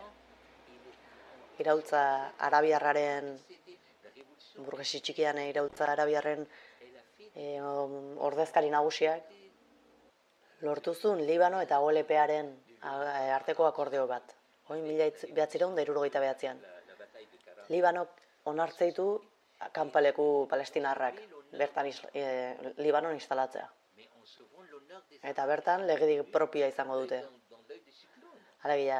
iraultza arabiarraren, burgesi txikian iraultza arabiarren e, ordezkari nagusiak, lortu zuen Libano eta OLP-aren a- arteko akordeo bat. Oin mila behatzireun da irurogeita behatzean. Libanok onartzeitu kanpaleku palestinarrak bertan e, Libanon instalatzea. Eta bertan legedi propia izango dute. Alegia,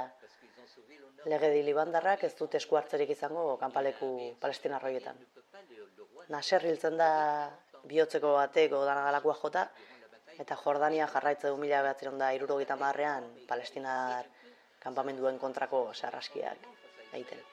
legedi libandarrak ez dute esku hartzerik izango kanpaleku palestinar Nasser hiltzen da bihotzeko bateko danagalakoa jota, eta Jordania jarraitze du mila behatzeron da irurogeita marrean palestinar kanpamenduen kontrako sarraskiak egiten.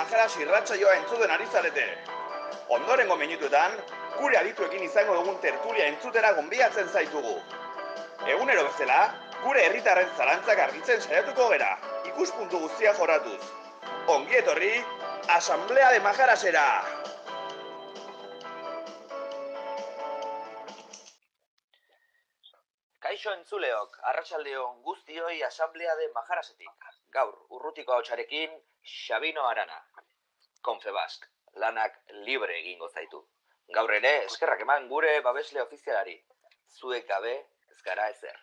Majaras irratsaioa entzuten ari zarete. Ondorengo minutuetan, gure adituekin izango dugun tertulia entzutera gonbiatzen zaitugu. Egunero bezala, gure herritarren zalantzak argitzen saiatuko gera, ikuspuntu guztia joratuz. Ongi etorri, Asamblea de Majarasera! Kaixo entzuleok, arratsaldeon guztioi asamblea de Majarasetik. Gaur, urrutiko hautsarekin, Xabino Arana. Confebask, lanak libre egingo zaitu. Gaur ere, eskerrak eman gure babesle ofizialari. Zuek gabe, ez gara ezer.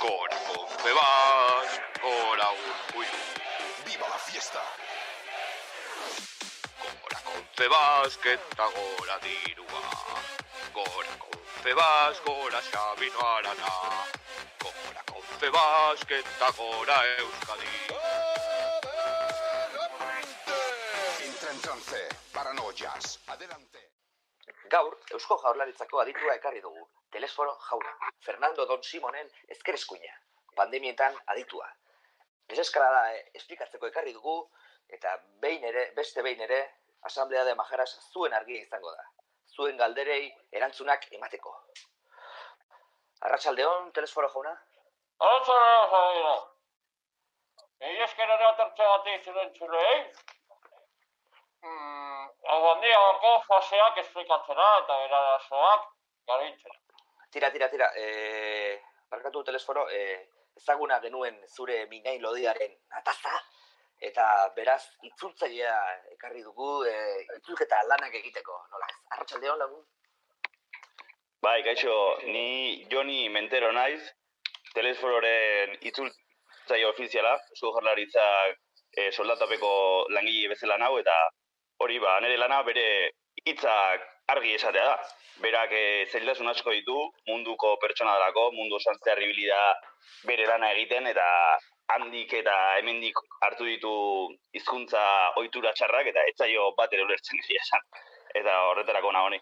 Gora Confebask, gora urkullu. ¡Viva la fiesta! Gora Confebask eta gora dirua. Gora Confebask, gora Xabino Arana. Gora Confebask eta gora Euskadi. Adelante. Gaur, Eusko Jaurlaritzako aditua ekarri dugu. Telesforo jauna, Fernando Don Simonen ezkereskuina. Pandemietan aditua. Ez eskalada eh, esplikatzeko ekarri dugu, eta behin ere, beste behin ere, Asamblea de Majaras zuen argia izango da. Zuen galderei erantzunak emateko. Arratsaldeon, Telesforo jauna? Arratxaldeon, jauna. Egi esker ere atertxegatik ziren txulei. Mm, Abandiagako faseak esplikatzera eta berarazoak garintzera. Tira, tira, tira. E, barkatu telesforo, e, ezaguna genuen zure minain lodiaren ataza, eta beraz itzultzailea ekarri dugu e, itzulketa lanak egiteko, nola ez? Arratxaldeon lagun? Bai, kaixo, ni Joni Mentero naiz, telesfororen itzultzaile ofiziala, zu jarlaritzak e, soldatapeko langile bezala nau, eta hori ba, nire lana bere hitzak argi esatea da. Berak e, zailtasun asko ditu, munduko pertsona delako, mundu osan zehar da bere lana egiten, eta handik eta hemendik hartu ditu hizkuntza ohitura txarrak, eta etzaio bat ere ulertzen egia esan. Eta horretarako na honi.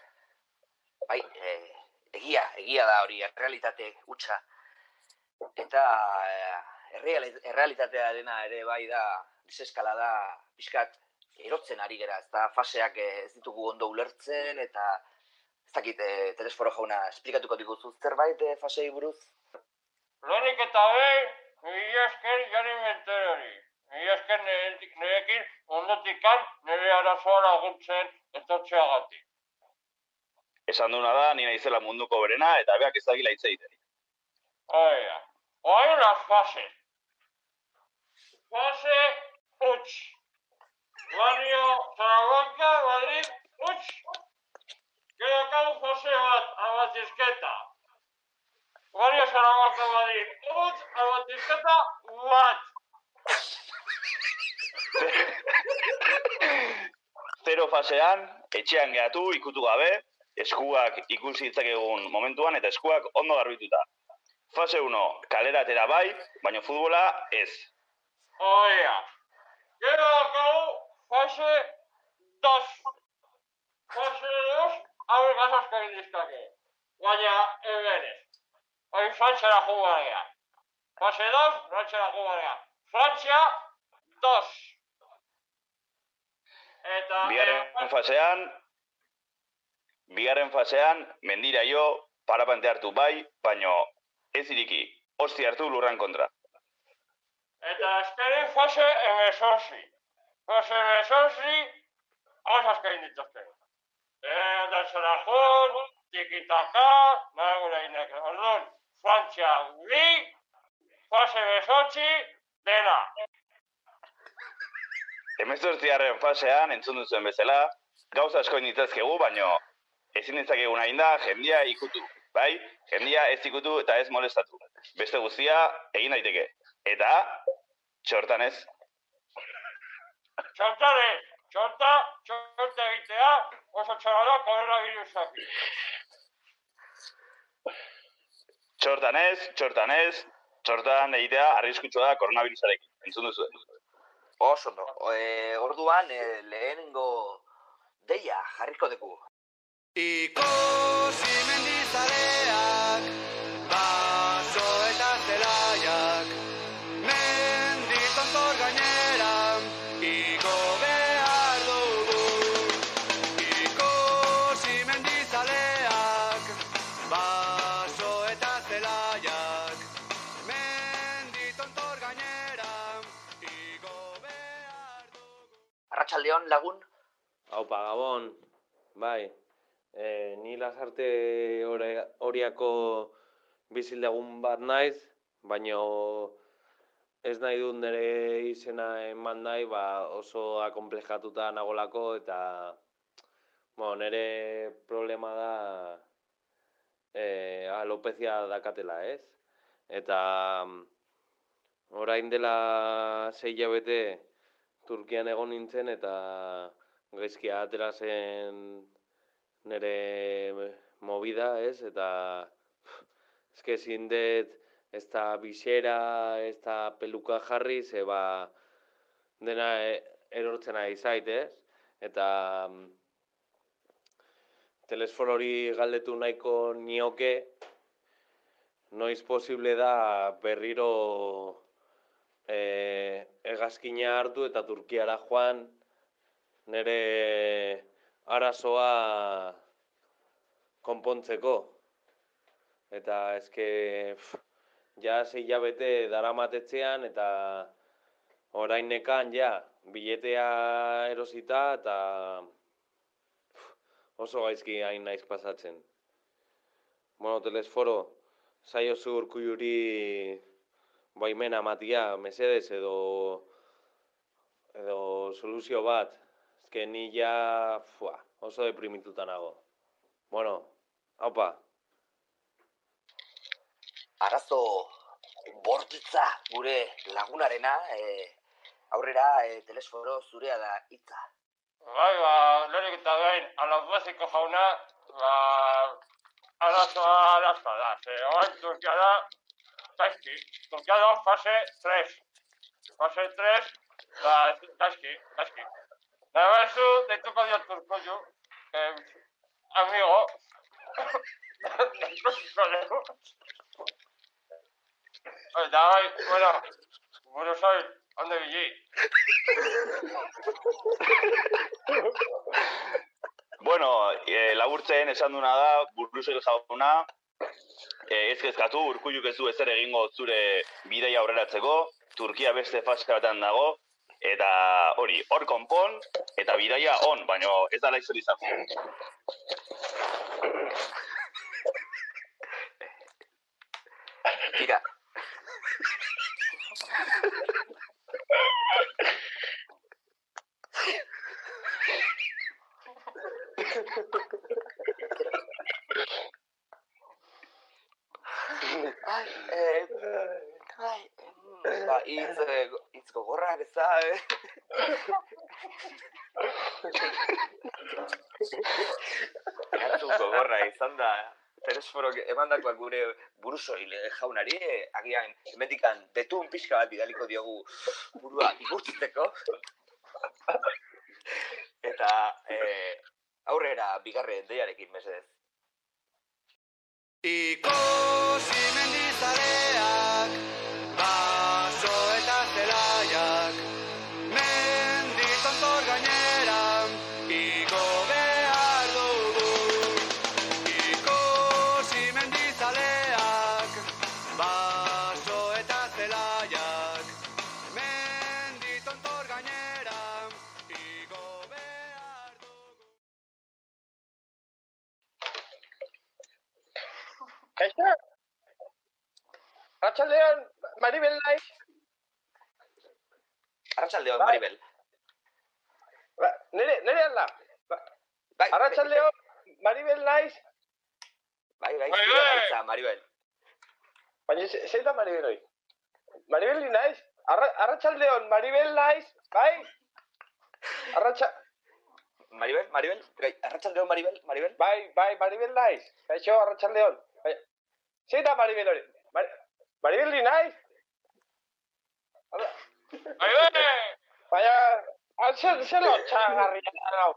Bai, e, egia, egia da hori, errealitate hutsa. Eta eh, erreali- errealitatearena ere bai da, deseskalada pixkat erotzen ari gera, ez da faseak eh, ez ditugu ondo ulertzen, eta ez dakit, e, telesforo jauna, esplikatuko diguzu zerbait e, fasei buruz? Lehenik eta behin, mila esker jari menterori. Mila esker nirekin ondotikan nire arazoa laguntzen etortzeagatik. Esan duna da, ni naizela munduko berena, eta beak ez dakila hitz egiten. Oia, oain las fases. Fase huts. Barrio Zaragoza, Madrid, huts. Queda acá fase bat, abatizketa. Barrio Zaragoza, Madrid, huts, abatizketa bat. Zero fasean, etxean gehatu, ikutu gabe, eskuak ikusi ditzakegun momentuan, eta eskuak ondo garbituta. Fase 1, kalera atera bai, baina futbola ez. Oia. Queda acá fase dos. Fase dos, hau gazas que dizkake. Baina, ebenez. Hoi Frantzera jugarea. Fase dos, Frantzera jugarea. Frantzia, dos. Eta... Bigarren fasean, bigarren fasean, mendira jo, parapante hartu bai, baino ez iriki, hosti hartu lurran kontra. Eta azkenen fase emesorzi. Fase emesorzi, gauzak egin dituzte. Eta zelajun, tikitaka, nagura inek. Orduan, Frantzia bi, fase emesortzi, dena. Hemezortzigarren fasean, entzun duzuen bezala, gauza asko ditzazkegu, baino ezin ditzakegu nahi da jendia ikutu, bai? Jendia ez ikutu eta ez molestatu. Beste guztia egin daiteke. Eta, txortan ez. Txortare, txorta, txorta egitea, oso txorara koronavirusak. Txortan ez, txortan ez, txortan egitea arriskutsua da koronavirusarekin. Entzun duzu. Oso ondo. E, orduan, e, lehenengo deia jarriko dugu. Ikusi mendizaleak, Arratxaldeon lagun? Haupa, Gabon, bai, e, ni lasarte horiako bizildagun bat naiz, baino ez nahi dut nire izena eman nahi, ba oso akomplejatuta nagolako eta bueno, nire problema da e, alopezia dakatela, ez? Eta orain dela sei hilabete Turkian egon nintzen eta gaizkia atera zen nire movida, ez? Eta eske ezin dut ez da bisera, ez da peluka jarri, ze ba dena e- erortzen ari zait, ez? Eta mm, telesfor hori galdetu nahiko nioke, noiz posible da berriro e, hegazkina hartu eta Turkiara joan nire arazoa konpontzeko. Eta eske, pff, ja sei hilabete daramatetzean eta orain nekan ja biletea erosita eta pff, oso gaizki hain naiz pasatzen. Bueno, telesforo, saiozu urkulluri baimena matia, mesedez edo edo soluzio bat. Eske ni ja fua, oso deprimituta nago. Bueno, haupa. Arazo bortitza gure lagunarena, e, aurrera e, telesforo zurea da hitza. Bai, ba, lehenik eta behin, alapaziko jauna, ba, arazoa arazoa da. Ze, oain Turkia da, gaizki. Turkia da fase 3. Fase 3, ba, gaizki, gaizki. Da, bezu, deituko dio Turkoyu, eh, amigo, deituko dio. Eta bai, bueno, Buenos Aires, hande bili. Bueno, e, laburtzen esan duna da, burrusel jauna, e, ez kezkatu, urkulluk ez du ezer egingo zure bidaia aurreratzeko, Turkia beste faskatan dago, eta hori, hor konpon, eta bidaia on, baino ez da laizor izan. Tira. Ai, eh, ai, ba, hitz, go- hitz gogorrak ez da, eh? Erantzun gogorra izan da, telesforok emandakoak gure buruzoile jaunari, agian hemendikan betun pixka bat bidaliko diogu burua igurtziteko. Eta eh, aurrera bigarren deiarekin mesedez. Ikusi mendizaleak, Arratxaldeon, Maribel naiz. Arratxaldeon, Bai. Maribel. Ba, nere, nere alda. Ba, bai, Arratxaldeon, Maribel naiz. Bai, bai, Bai, bai. hitza, Maribel. Baina, ze- zein da Maribel hoi? Maribel ni naiz. Arra, arratxaldeon, Maribel naiz. Bai? Arratxa... Maribel, Maribel, gai, arratxaldeon, Maribel, Maribel. Bai, bai, Maribel naiz. Kaixo, arratxaldeon. Bai. Zein da Maribel hori? Mar Maribel ni naiz. Maribel! Baina, zer, zer lotxagarria da hau.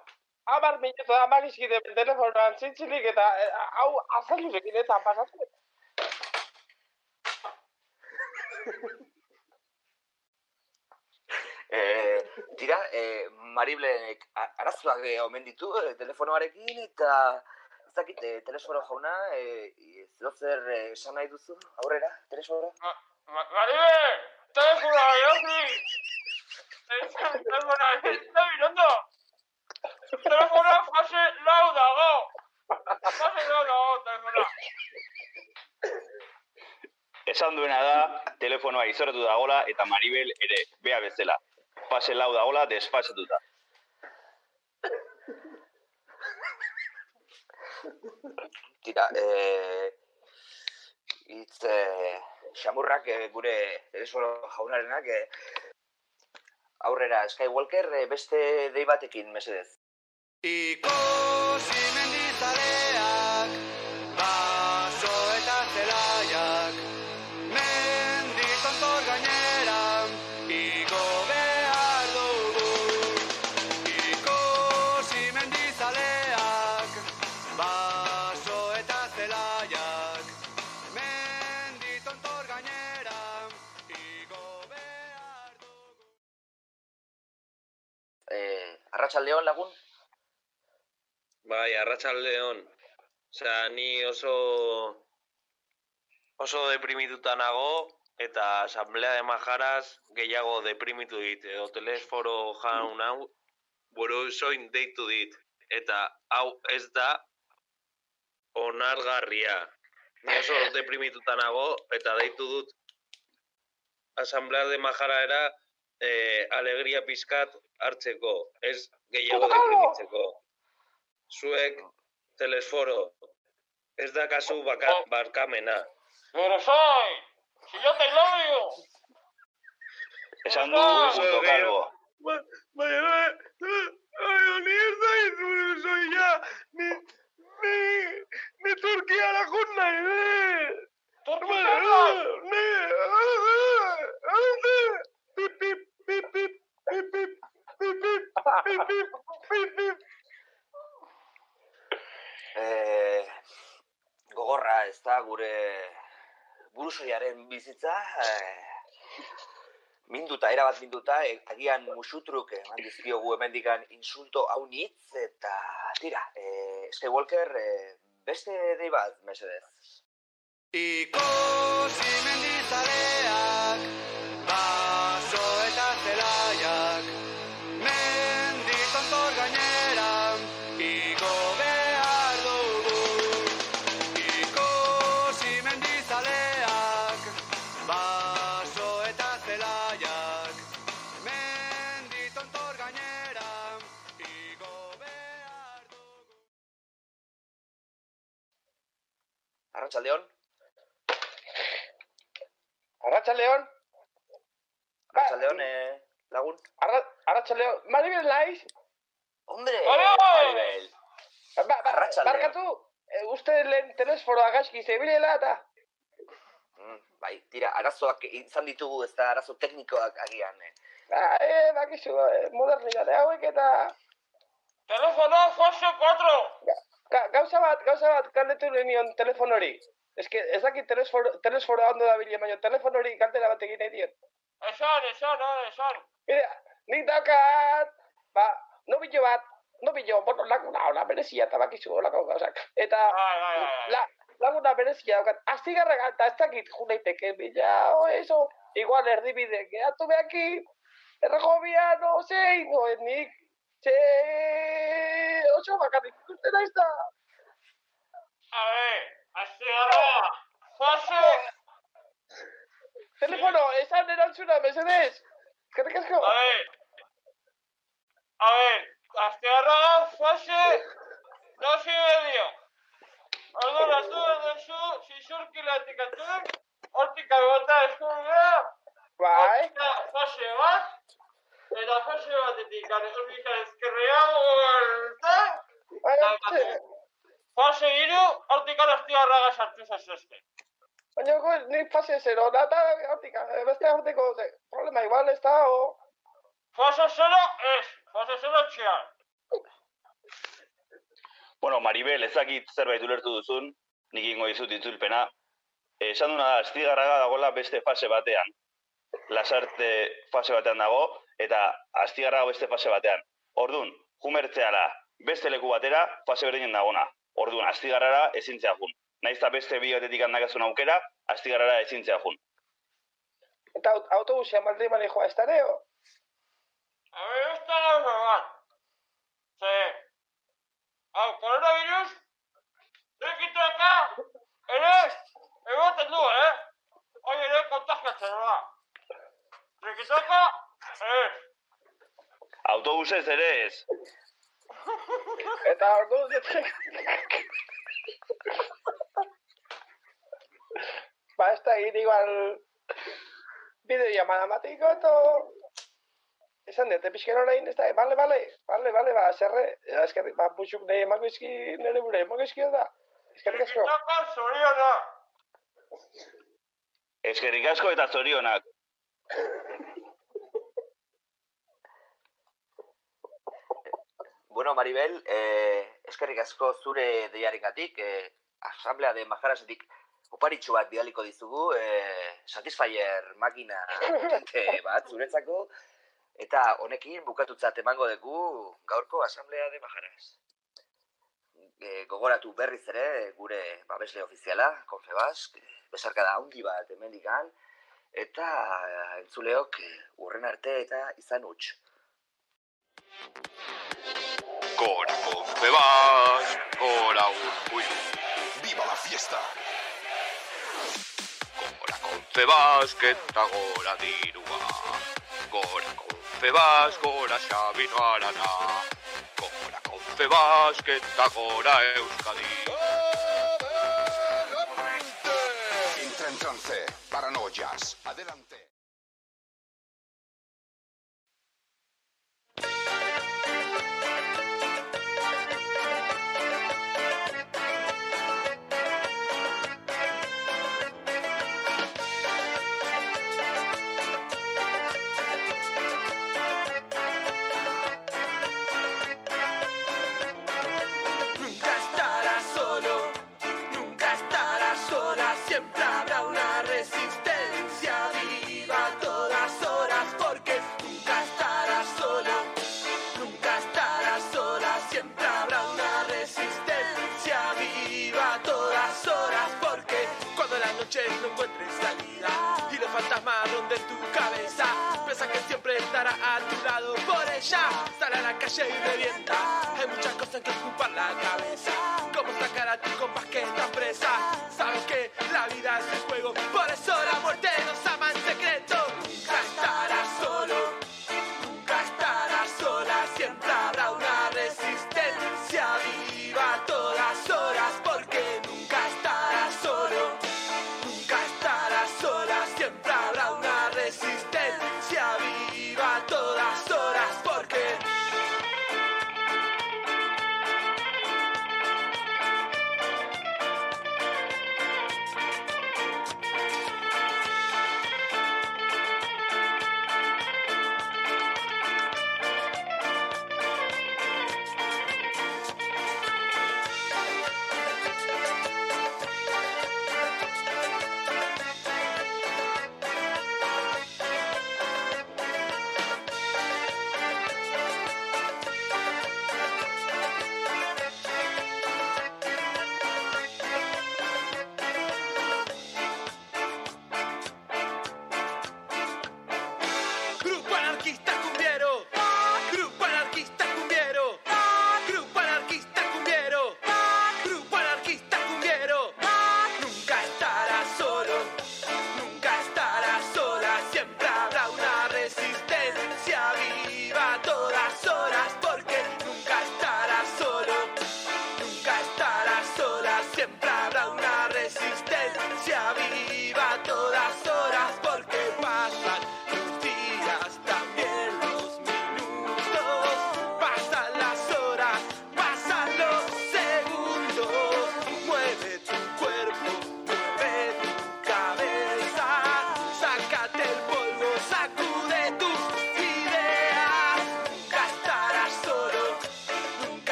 Amar minutu da magizkide telefonoan zintzilik eta eh, hau azaldurekin eta pasatzen. Eh, tira, eh, Mariblek a- arazoak eh, omen ditu eh, telefonoarekin eta dakit, eh, telesforo jauna, eh, zer zer eh, esan nahi duzu aurrera, telesforo? Maribel! Telefonoa, joki! Telefonoa, ez da mirando! Telefona fase lau dago. Fase lau dago, telefona. Esan duena da, telefonoa izoratu dagola eta Maribel ere, bea bezala. Fase lau dagola desfasatuta. Tira, eh, e, itz, e, eh, xamurrak e, gure erizuelo jaunarenak e, aurrera Skywalker e, beste dei batekin, mesedez. Ikosi mendizalean Arratsaldeon lagun? Bai, arratsaldeon. Osea, ni oso oso deprimituta nago eta asamblea de majaras gehiago deprimitu dit edo telesforo jaun hau buruzoin deitu dit eta hau ez da onargarria. Ni oso deprimituta nago eta deitu dut asamblea de majaraera eh, alegria pizkat hartzeko, ez gehiago deprimitzeko. Zuek, telesforo, ez da kasu baka, barkamena. Pero soy, si yo te lo digo. Esan du punto calvo. Bai, bai, bai, bai, ni ez da izure soia, ni, ni, ni Turkiara jun nahi, ni. Turkiara? Ni, pip, pip, pip, pip, pip, pip, pip. Eh, gogorra ez da gure burusoiaren bizitza, eh, minduta, erabat minduta, e, agian musutruk eman dizkiogu hemendikan insulto haunitz, eta tira, eh, Skywalker, eh, beste dei bat, mesedez. Ikusi mendizaleak, Arratsaldeon. Arratxaldeon. Arratsaldeon, eh, lagun. Arra, arratxaldeon. Maribel naiz? Hombre, Maribel! Ba, ba, barkatu, e, uste lehen telesforoa gaizki zebilela eta... Mm, bai, tira, arazoak izan ditugu, ez da arazo teknikoak agian. Eh. Ba, e, bakizu, e, modernitate hauek eta... Telefono fase 4. Ga, gauza bat, gauza bat, kaldetu nion telefon hori. Ez que ez dakit telesforo, ondo da bile, baina telefon hori kaltera bat egin nahi diot. Esan, esan, eh, esan. Mira, nik daukat, ba, nobilo bat, nobilo, bueno, laguna ona berezia eta bakizu olako gauzak. Eta, la, laguna berezia daukat, astigarra eta ez dakit jo naiteke, bila, o, eso, igual erdibide, gehatu behaki, erragobia, no, zein, no, nik, ze, oso bakarrik ikusten naiz da. A ver, astigarra, fase... Telefono, esan erantzuna, mesedez. Eskerrik asko. A ver, a ver, astigarra fase... Dos y medio. Orduan, astu duzu, zizurkilatik atuak, hortik agota eskubidea, Bai. fase bat, eta fase batetik, hortik ezkerrea, gorta, Bai, fase hiru, hortik astigarraga sartu zazuzte. Baina gu, nik fase zero, nata, hortik, eh, beste hortiko, problema igual ez da, o... Fase zero, ez, fase zero txean. Bueno, Maribel, ezakit zerbait ulertu duzun, nik ingo dizut itzulpena. Esan duna da, astigarraga dagoela beste fase batean. Lasarte fase batean dago, eta astigarraga beste fase batean. Ordun, jumertzeala, beste leku batera, fase berdinen dagona. Ordun, astigarrara ezintzea jun. Naiz eta beste bi batetik handakazun aukera, astigarrara ezintzea jun. Eta aut autobusia maldi manejoa ez da, neo? A ver, esta gauza bat. Ze, hau, koronavirus, ekitueka, ere, egoten du, eh? Hoi ere kontagiatzen da. Ekitueka, ez. Autobusez ere ez. Eta ordu diet... ba, ez da egin igual... Bideo llamada matiko, eto... Esan dut, pixken orain, ez da, bale, bale, bale, bale, ba, zerre, eskerrik, ba, puxuk nahi emako izki, nire bure, emako izki da. Eskerrik asko. Ekitueka, zoriona. Eskerrik asko eta zorionak. Bueno, Maribel, eh, eskerrik asko zure deiarengatik, eh, asamblea de majarasetik oparitxu bat bidaliko dizugu, eh, Satisfyer makina potente bat zuretzako, eta honekin bukatutzat emango dugu gaurko asamblea de majaras. E, gogoratu berriz ere gure babesle ofiziala, Confebask, besarkada handi bat hemendikan, eta entzuleok eh, urren arte eta izan huts. Gora Confebas, gora Urkullu. ¡Viva la fiesta! Gora Confebas, eta gora dirua. Gora Confebas, gora Xabino Arana. Gora Confebas, eta gora Euskadi. Entra en trance. Paranoias. Adelante. No encuentres salida. Y los fantasmas ronden tu cabeza, piensa que siempre estará a tu lado, por ella sale a la calle y revienta. Hay muchas cosas que ocupar la cabeza, como sacar a tu compás que está presa. Sabes que la vida es un juego, por eso la muerte nos ama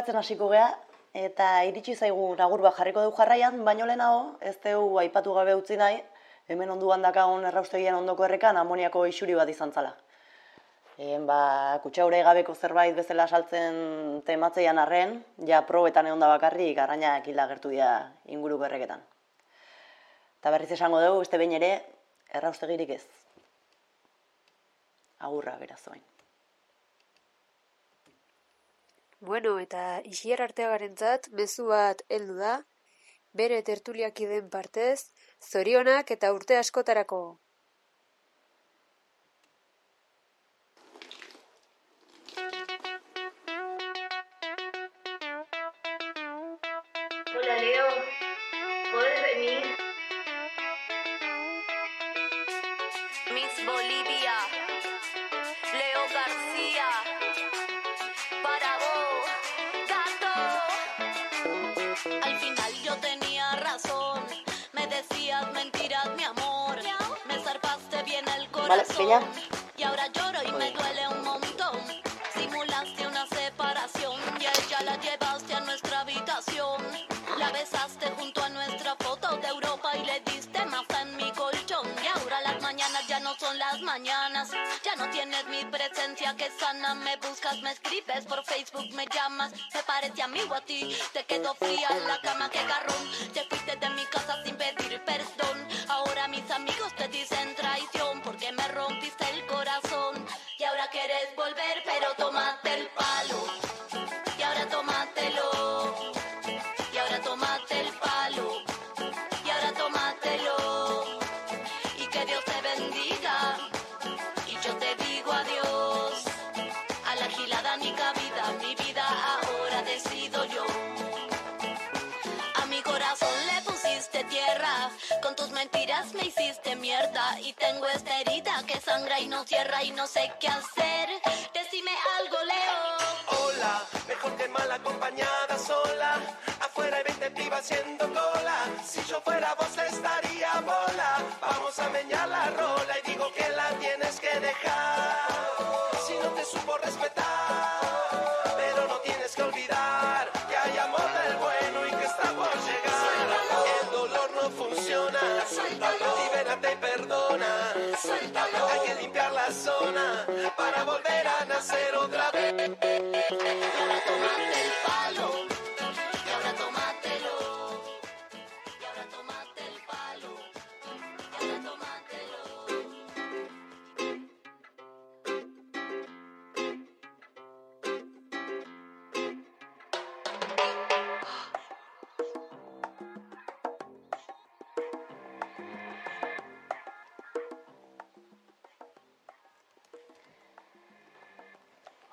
Bukatzen hasiko gea, eta iritsi zaigu agur bat jarriko dugu jarraian, baino lehenago ez dugu aipatu gabe utzi nahi, hemen onduan dakagun erraustegian ondoko errekan amoniako isuri bat izan zala. En, ba, kutsaure gabeko zerbait bezala saltzen tematzeian arren, ja probetan egon da bakarrik arrainak hilda gertu dira inguruko erreketan. Eta berriz esango dugu, beste behin ere, erraustegirik ez. Agurra, beraz oain. Bueno, eta isier arteagarentzat mezu bat heldu da, bere tertuliakideen partez, zorionak eta urte askotarako. Al final yo tenía razón, me decías mentiras, mi amor. Me zarpaste bien el Vale, corazón. peña. Las mañanas. Ya no tienes mi presencia que sana. Me buscas, me escribes por Facebook, me llamas. Me parece amigo a ti. Te quedo fría en la cama, que garrón. Te fuiste de mi casa sin pedir perdón. Ahora mis amigos te dicen traición porque me rompiste el corazón. Y ahora quieres volver, pero tómate el palo. Y tengo esta herida que sangra y no cierra y no sé qué hacer. Decime algo, Leo. Hola, mejor que mal acompañada sola. Afuera hay 20 pibas haciendo cola. Si yo fuera vos estaría bola. Vamos a meñar la rola y digo que la tienes que dejar.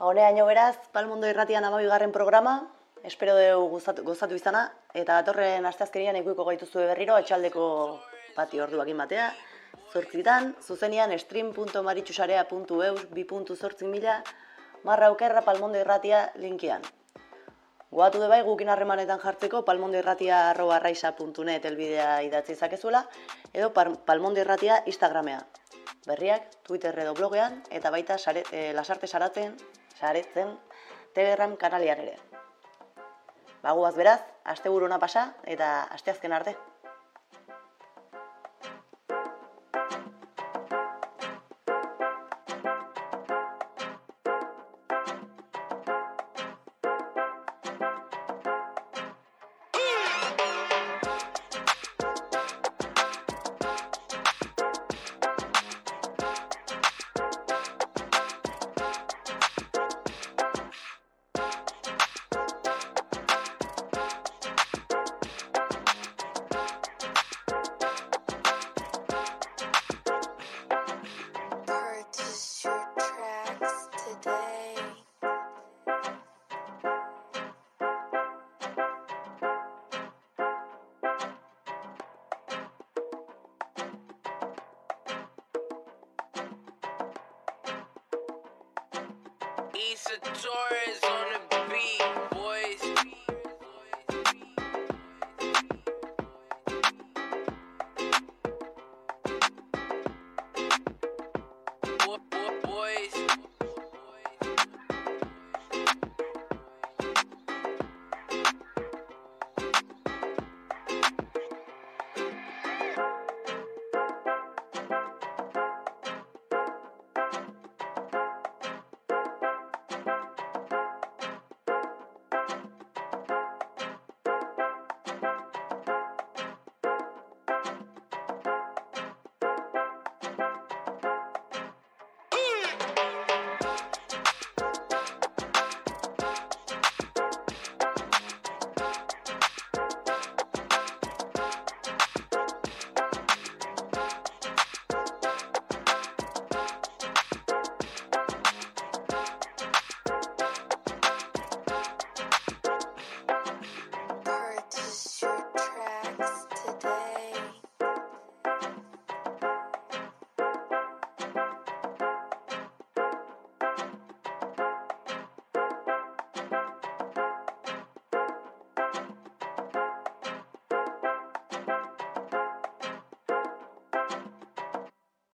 Honeaino beraz, Palmondo irratian amabigarren programa, espero dugu gozatu, izana, eta datorren asteazkenian ikuiko gaituzue berriro, atxaldeko pati orduakin batea, zortzitan, zuzenian stream.maritxusarea.eus 2.zortzik mila, marra aukerra Palmondo irratia linkian. Goatu de bai gukin harremanetan jartzeko palmondoirratia.net elbidea idatzi izakezuela, edo par- palmondo irratia Instagramea. Berriak, Twitter edo blogean, eta baita sare, e, lasarte saratzen, saretzen Telegram kanalian ere. Bagoaz beraz, asteburuna pasa eta asteazken arte.